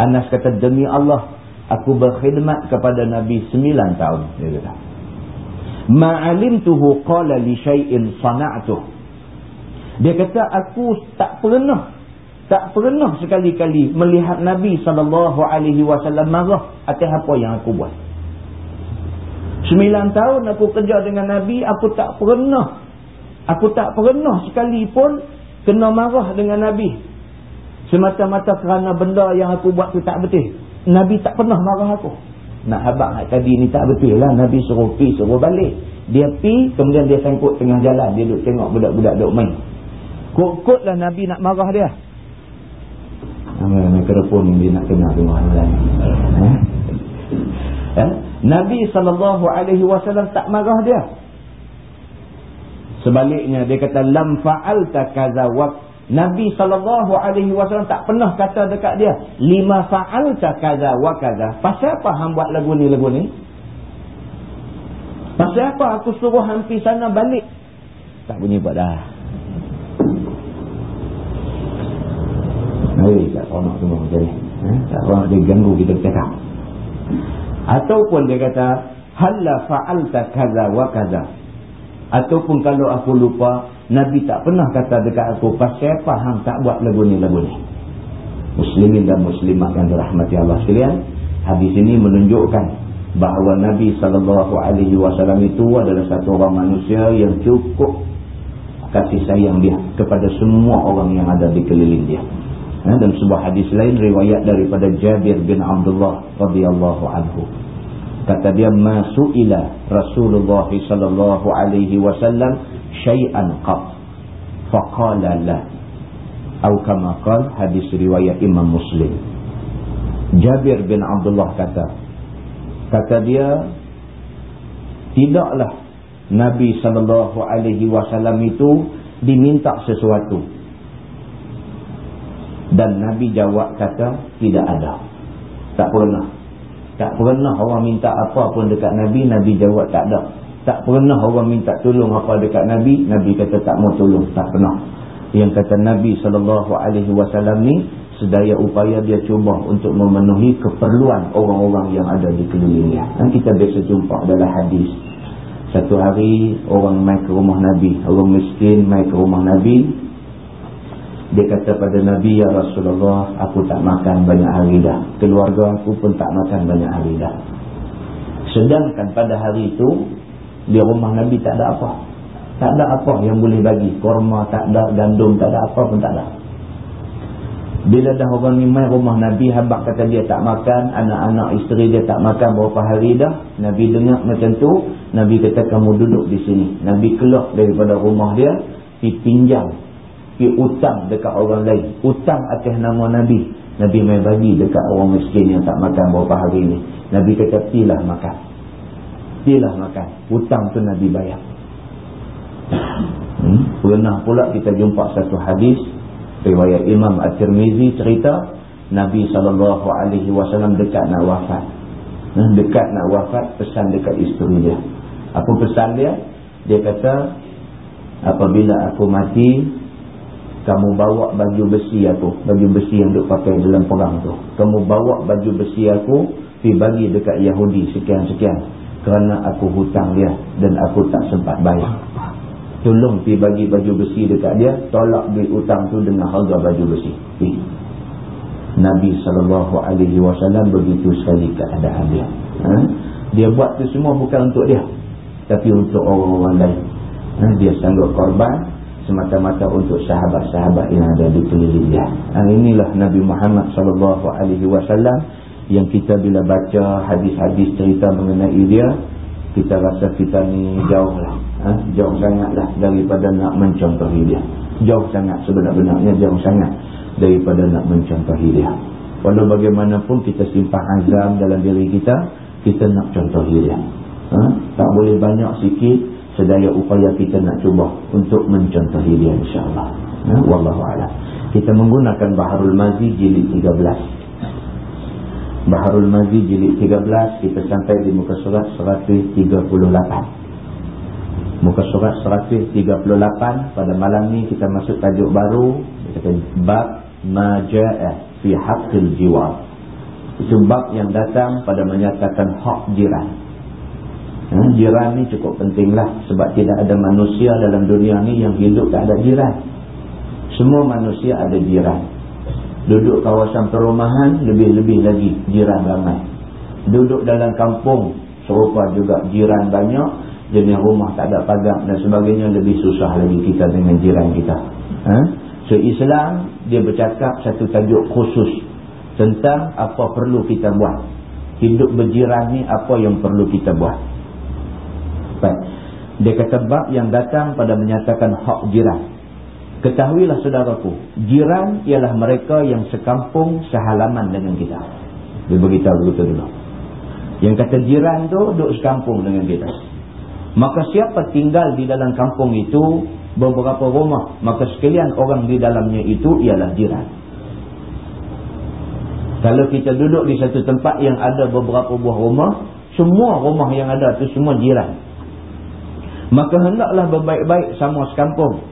Anas kata demi Allah, aku berkhidmat kepada Nabi sembilan tahun. Dia kata. Ma'alimtuhu qala li syai'in sana'tuh. Dia kata aku tak pernah tak pernah sekali-kali melihat Nabi SAW marah atas apa yang aku buat. Sembilan tahun aku kerja dengan Nabi, aku tak pernah, aku tak pernah sekalipun kena marah dengan Nabi. Semata-mata kerana benda yang aku buat tu tak betul. Nabi tak pernah marah aku. nak habak hak tadi ni tak betul lah Nabi suruh pi suruh balik dia pi kemudian dia sangkut tengah jalan dia duduk tengok budak-budak duduk main kut-kut lah Nabi nak marah dia mikrofon dia nak kena eh? eh? Nabi SAW tak marah dia sebaliknya dia kata lam fa'alta kaza wa Nabi SAW tak pernah kata dekat dia. Lima fa'alta kaza wa kaza. Pasal apa hang buat lagu ni lagu ni? Pasal apa aku suruh hampir sana balik? Tak bunyi buat dah. Hei, tak nak semua macam ni. Eh? Tak nak dia ganggu kita cakap. Ataupun dia kata, Halla fa'alta kaza wa kaza. Ataupun kalau aku lupa, Nabi tak pernah kata dekat aku, pasal apa hang tak buat lagu ni, lagu ni. Muslimin dan muslimat yang dirahmati Allah sekalian, hadis ini menunjukkan bahawa Nabi SAW itu adalah satu orang manusia yang cukup kasih sayang dia kepada semua orang yang ada di keliling dia. Ha, dan sebuah hadis lain riwayat daripada Jabir bin Abdullah radhiyallahu anhu. Kata dia masuila Rasulullah sallallahu alaihi wasallam syai'an qat. Faqala la. Atau kama qal hadis riwayat Imam Muslim. Jabir bin Abdullah kata kata dia tidaklah Nabi sallallahu alaihi wasallam itu diminta sesuatu dan Nabi jawab kata tidak ada tak pernah tak pernah orang minta apa pun dekat Nabi Nabi jawab tak ada tak pernah orang minta tolong apa dekat Nabi. Nabi kata tak mau tolong. Tak pernah. Yang kata Nabi SAW ni. Sedaya upaya dia cuba untuk memenuhi keperluan orang-orang yang ada di kelilingnya. Dan kita biasa jumpa dalam hadis. Satu hari orang mai ke rumah Nabi. Orang miskin mai ke rumah Nabi. Dia kata pada Nabi, Ya Rasulullah, aku tak makan banyak hari dah. Keluarga aku pun tak makan banyak hari dah. Sedangkan pada hari itu, di rumah Nabi tak ada apa. Tak ada apa yang boleh bagi. Korma tak ada, gandum tak ada, apa pun tak ada. Bila dah orang ni main rumah Nabi, habak kata dia tak makan, anak-anak isteri dia tak makan berapa hari dah. Nabi dengar macam tu, Nabi kata kamu duduk di sini. Nabi keluar daripada rumah dia, pergi pinjam, pergi utang dekat orang lain. Utang atas nama Nabi. Nabi main bagi dekat orang miskin yang tak makan berapa hari ni. Nabi kata, pilih makan pastilah makan. Hutang tu Nabi bayar. Hmm? Pernah pula kita jumpa satu hadis. Riwayat Imam At-Tirmizi cerita. Nabi SAW dekat nak wafat. Hmm? Dekat nak wafat pesan dekat isteri dia. Apa pesan dia? Dia kata. Apabila aku mati. Kamu bawa baju besi aku. Baju besi yang duk pakai dalam perang tu. Kamu bawa baju besi aku. Pergi bagi dekat Yahudi sekian-sekian kerana aku hutang dia dan aku tak sempat bayar. Tolong pergi bagi baju besi dekat dia, tolak duit hutang tu dengan harga baju besi. Eh. Nabi SAW begitu sekali keadaan dia. Ha? Dia buat tu semua bukan untuk dia. Tapi untuk orang-orang lain. Ha? Dia sanggup korban semata-mata untuk sahabat-sahabat yang ada di keliling dia. Ha? Inilah Nabi Muhammad SAW yang kita bila baca hadis-hadis cerita mengenai dia kita rasa kita ni jauh lah ha? jauh sangat lah daripada nak mencontohi dia jauh sangat sebenar-benarnya jauh sangat daripada nak mencontohi dia walau bagaimanapun kita simpan azam dalam diri kita kita nak contohi dia ha? tak boleh banyak sikit sedaya upaya kita nak cuba untuk mencontohi dia insyaAllah ha? Wallahu'ala kita menggunakan Baharul Mazi jilid 13 Baharul Mazi jilid 13 kita sampai di muka surat 138. Muka surat 138 pada malam ni kita masuk tajuk baru kata bab majaa fi haqqil jiwa. Itu bab yang datang pada menyatakan hak jiran. Ha, jiran ni cukup pentinglah sebab tidak ada manusia dalam dunia ni yang hidup tak ada jiran. Semua manusia ada jiran. Duduk kawasan perumahan lebih-lebih lagi jiran ramai. Duduk dalam kampung serupa juga jiran banyak. Jenis rumah tak ada pagar dan sebagainya lebih susah lagi kita dengan jiran kita. Ha? So Islam dia bercakap satu tajuk khusus tentang apa perlu kita buat. hidup berjiran ni apa yang perlu kita buat. Baik. Dia kata bab yang datang pada menyatakan hak jiran. Ketahuilah saudaraku, jiran ialah mereka yang sekampung sehalaman dengan kita. Dia beritahu begitu dulu. Yang kata jiran tu duduk sekampung dengan kita. Maka siapa tinggal di dalam kampung itu beberapa rumah, maka sekalian orang di dalamnya itu ialah jiran. Kalau kita duduk di satu tempat yang ada beberapa buah rumah, semua rumah yang ada itu semua jiran. Maka hendaklah berbaik-baik sama sekampung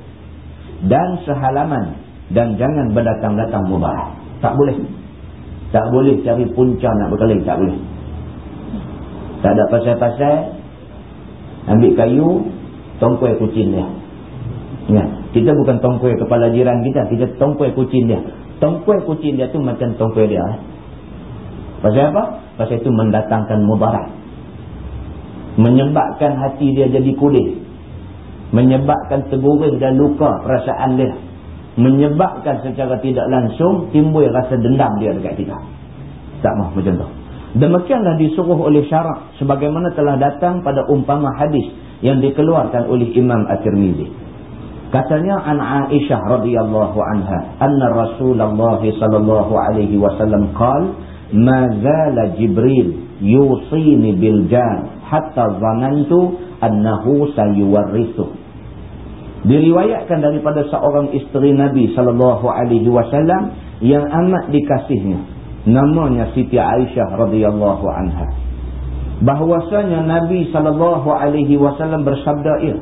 dan sehalaman dan jangan berdatang-datang mubarak. Tak boleh. Tak boleh cari punca nak berkeliling. Tak boleh. Tak ada pasal-pasal. Ambil kayu, tongkuai kucing dia. Ya. Kita bukan tongkuai kepala jiran kita. Kita tongkuai kucing dia. Tongkuai kucing dia tu macam tongkuai dia. Eh. Pasal apa? Pasal itu mendatangkan mubarak. Menyebabkan hati dia jadi kulit menyebabkan teguring dan luka perasaan dia. Menyebabkan secara tidak langsung timbul rasa dendam dia dekat kita. Tak mahu macam tu. Demikianlah disuruh oleh syarak sebagaimana telah datang pada umpama hadis yang dikeluarkan oleh Imam At-Tirmizi. Katanya an Aisyah radhiyallahu anha anna Rasulullah sallallahu alaihi wasallam qala ma zala Jibril yusini bil jan hatta zanantu annahu sayuwarrithu diriwayatkan daripada seorang isteri Nabi sallallahu alaihi wasallam yang amat dikasihnya. Namanya Siti Aisyah radhiyallahu anha. Bahwasanya Nabi sallallahu alaihi wasallam bersabda ia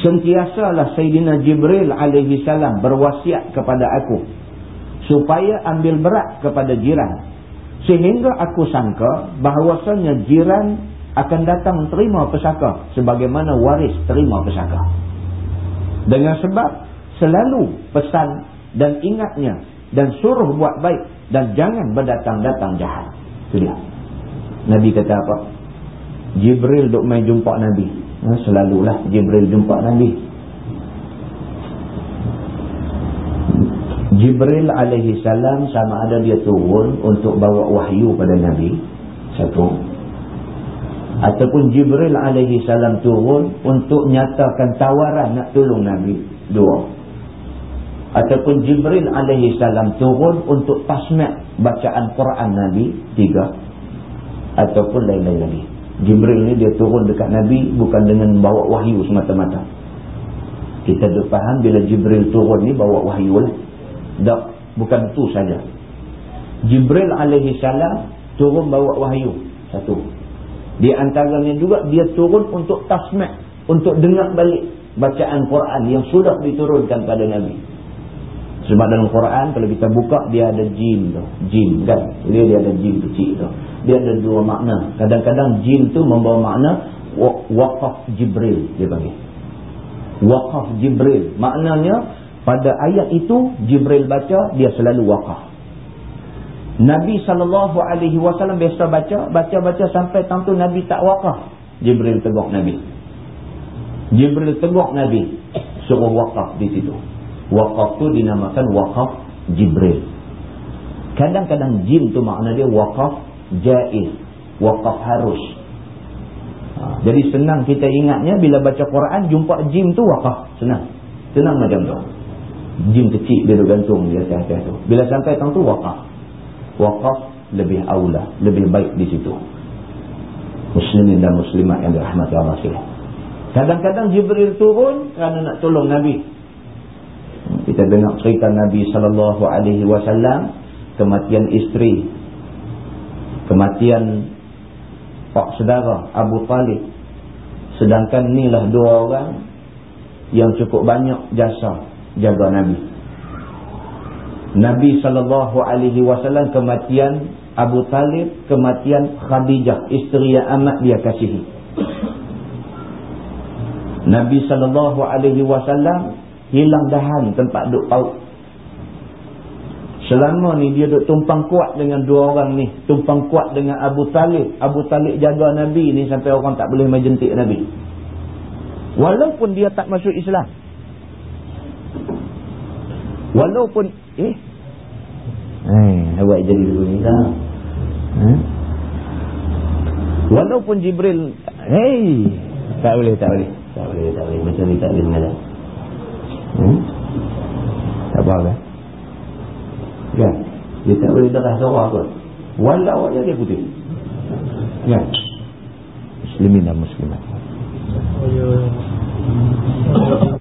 sentiasalah Sayyidina Jibril alaihi salam berwasiat kepada aku supaya ambil berat kepada jiran. Sehingga aku sangka bahwasanya jiran akan datang terima pesaka sebagaimana waris terima pesaka dengan sebab selalu pesan dan ingatnya dan suruh buat baik dan jangan berdatang-datang jahat. Itu dia. Nabi kata apa? Jibril duk main jumpa Nabi. Ha, selalulah Jibril jumpa Nabi. Jibril alaihi salam sama ada dia turun untuk bawa wahyu pada Nabi. Satu ataupun Jibril alaihi salam turun untuk nyatakan tawaran nak tolong Nabi dua. Ataupun Jibril alaihi salam turun untuk tasmi' bacaan Quran Nabi tiga. Ataupun lain-lain lagi. Jibril ni dia turun dekat Nabi bukan dengan bawa wahyu semata-mata. Kita dah faham bila Jibril turun ni bawa wahyu lah. Tak bukan itu saja. Jibril alaihi salam turun bawa wahyu. Satu di antaranya juga dia turun untuk tasmi' untuk dengar balik bacaan Quran yang sudah diturunkan pada Nabi. Sebab dalam Quran kalau kita buka dia ada jin tu. Jin kan? Dia, dia ada jin kecil tu. Dia ada dua makna. Kadang-kadang jin tu membawa makna waqaf Jibril dia panggil. Waqaf Jibril. Maknanya pada ayat itu Jibril baca dia selalu waqaf. Nabi SAW biasa baca, baca-baca sampai tentu Nabi tak wakaf. Jibril tegur Nabi. Jibril tegur Nabi. Suruh wakaf di situ. Wakaf tu dinamakan wakaf Jibril. Kadang-kadang jin tu makna dia wakaf jaiz. Wakaf harus. Ha, jadi senang kita ingatnya bila baca Quran jumpa jin tu wakaf. Senang. Senang macam tu. Jin kecil dia gantung di atas-atas tu. Bila sampai tentu wakaf wakaf lebih aula, lebih baik di situ. Muslimin dan muslimat yang dirahmati Allah sekalian. Kadang-kadang Jibril turun kerana nak tolong Nabi. Kita dengar cerita Nabi sallallahu alaihi wasallam kematian isteri, kematian pak saudara Abu Talib. Sedangkan inilah dua orang yang cukup banyak jasa jaga Nabi. Nabi sallallahu alaihi wasallam kematian Abu Talib, kematian Khadijah, isteri yang amat dia kasihi. Nabi sallallahu alaihi wasallam hilang dahan tempat duk paut. Selama ni dia duk tumpang kuat dengan dua orang ni, tumpang kuat dengan Abu Talib. Abu Talib jaga Nabi ni sampai orang tak boleh menjentik Nabi. Walaupun dia tak masuk Islam. Walaupun eh Eh, awak jadi dulu ni lah. Eh? walaupun Jibril hei tak boleh tak boleh. Tak boleh tak boleh. Macam ni tak boleh mengadak hmm? tak apa kan kan dia tak boleh darah suara pun walau aja dia putih. Kan muslimin dan muslimat. Oh, ya, ya.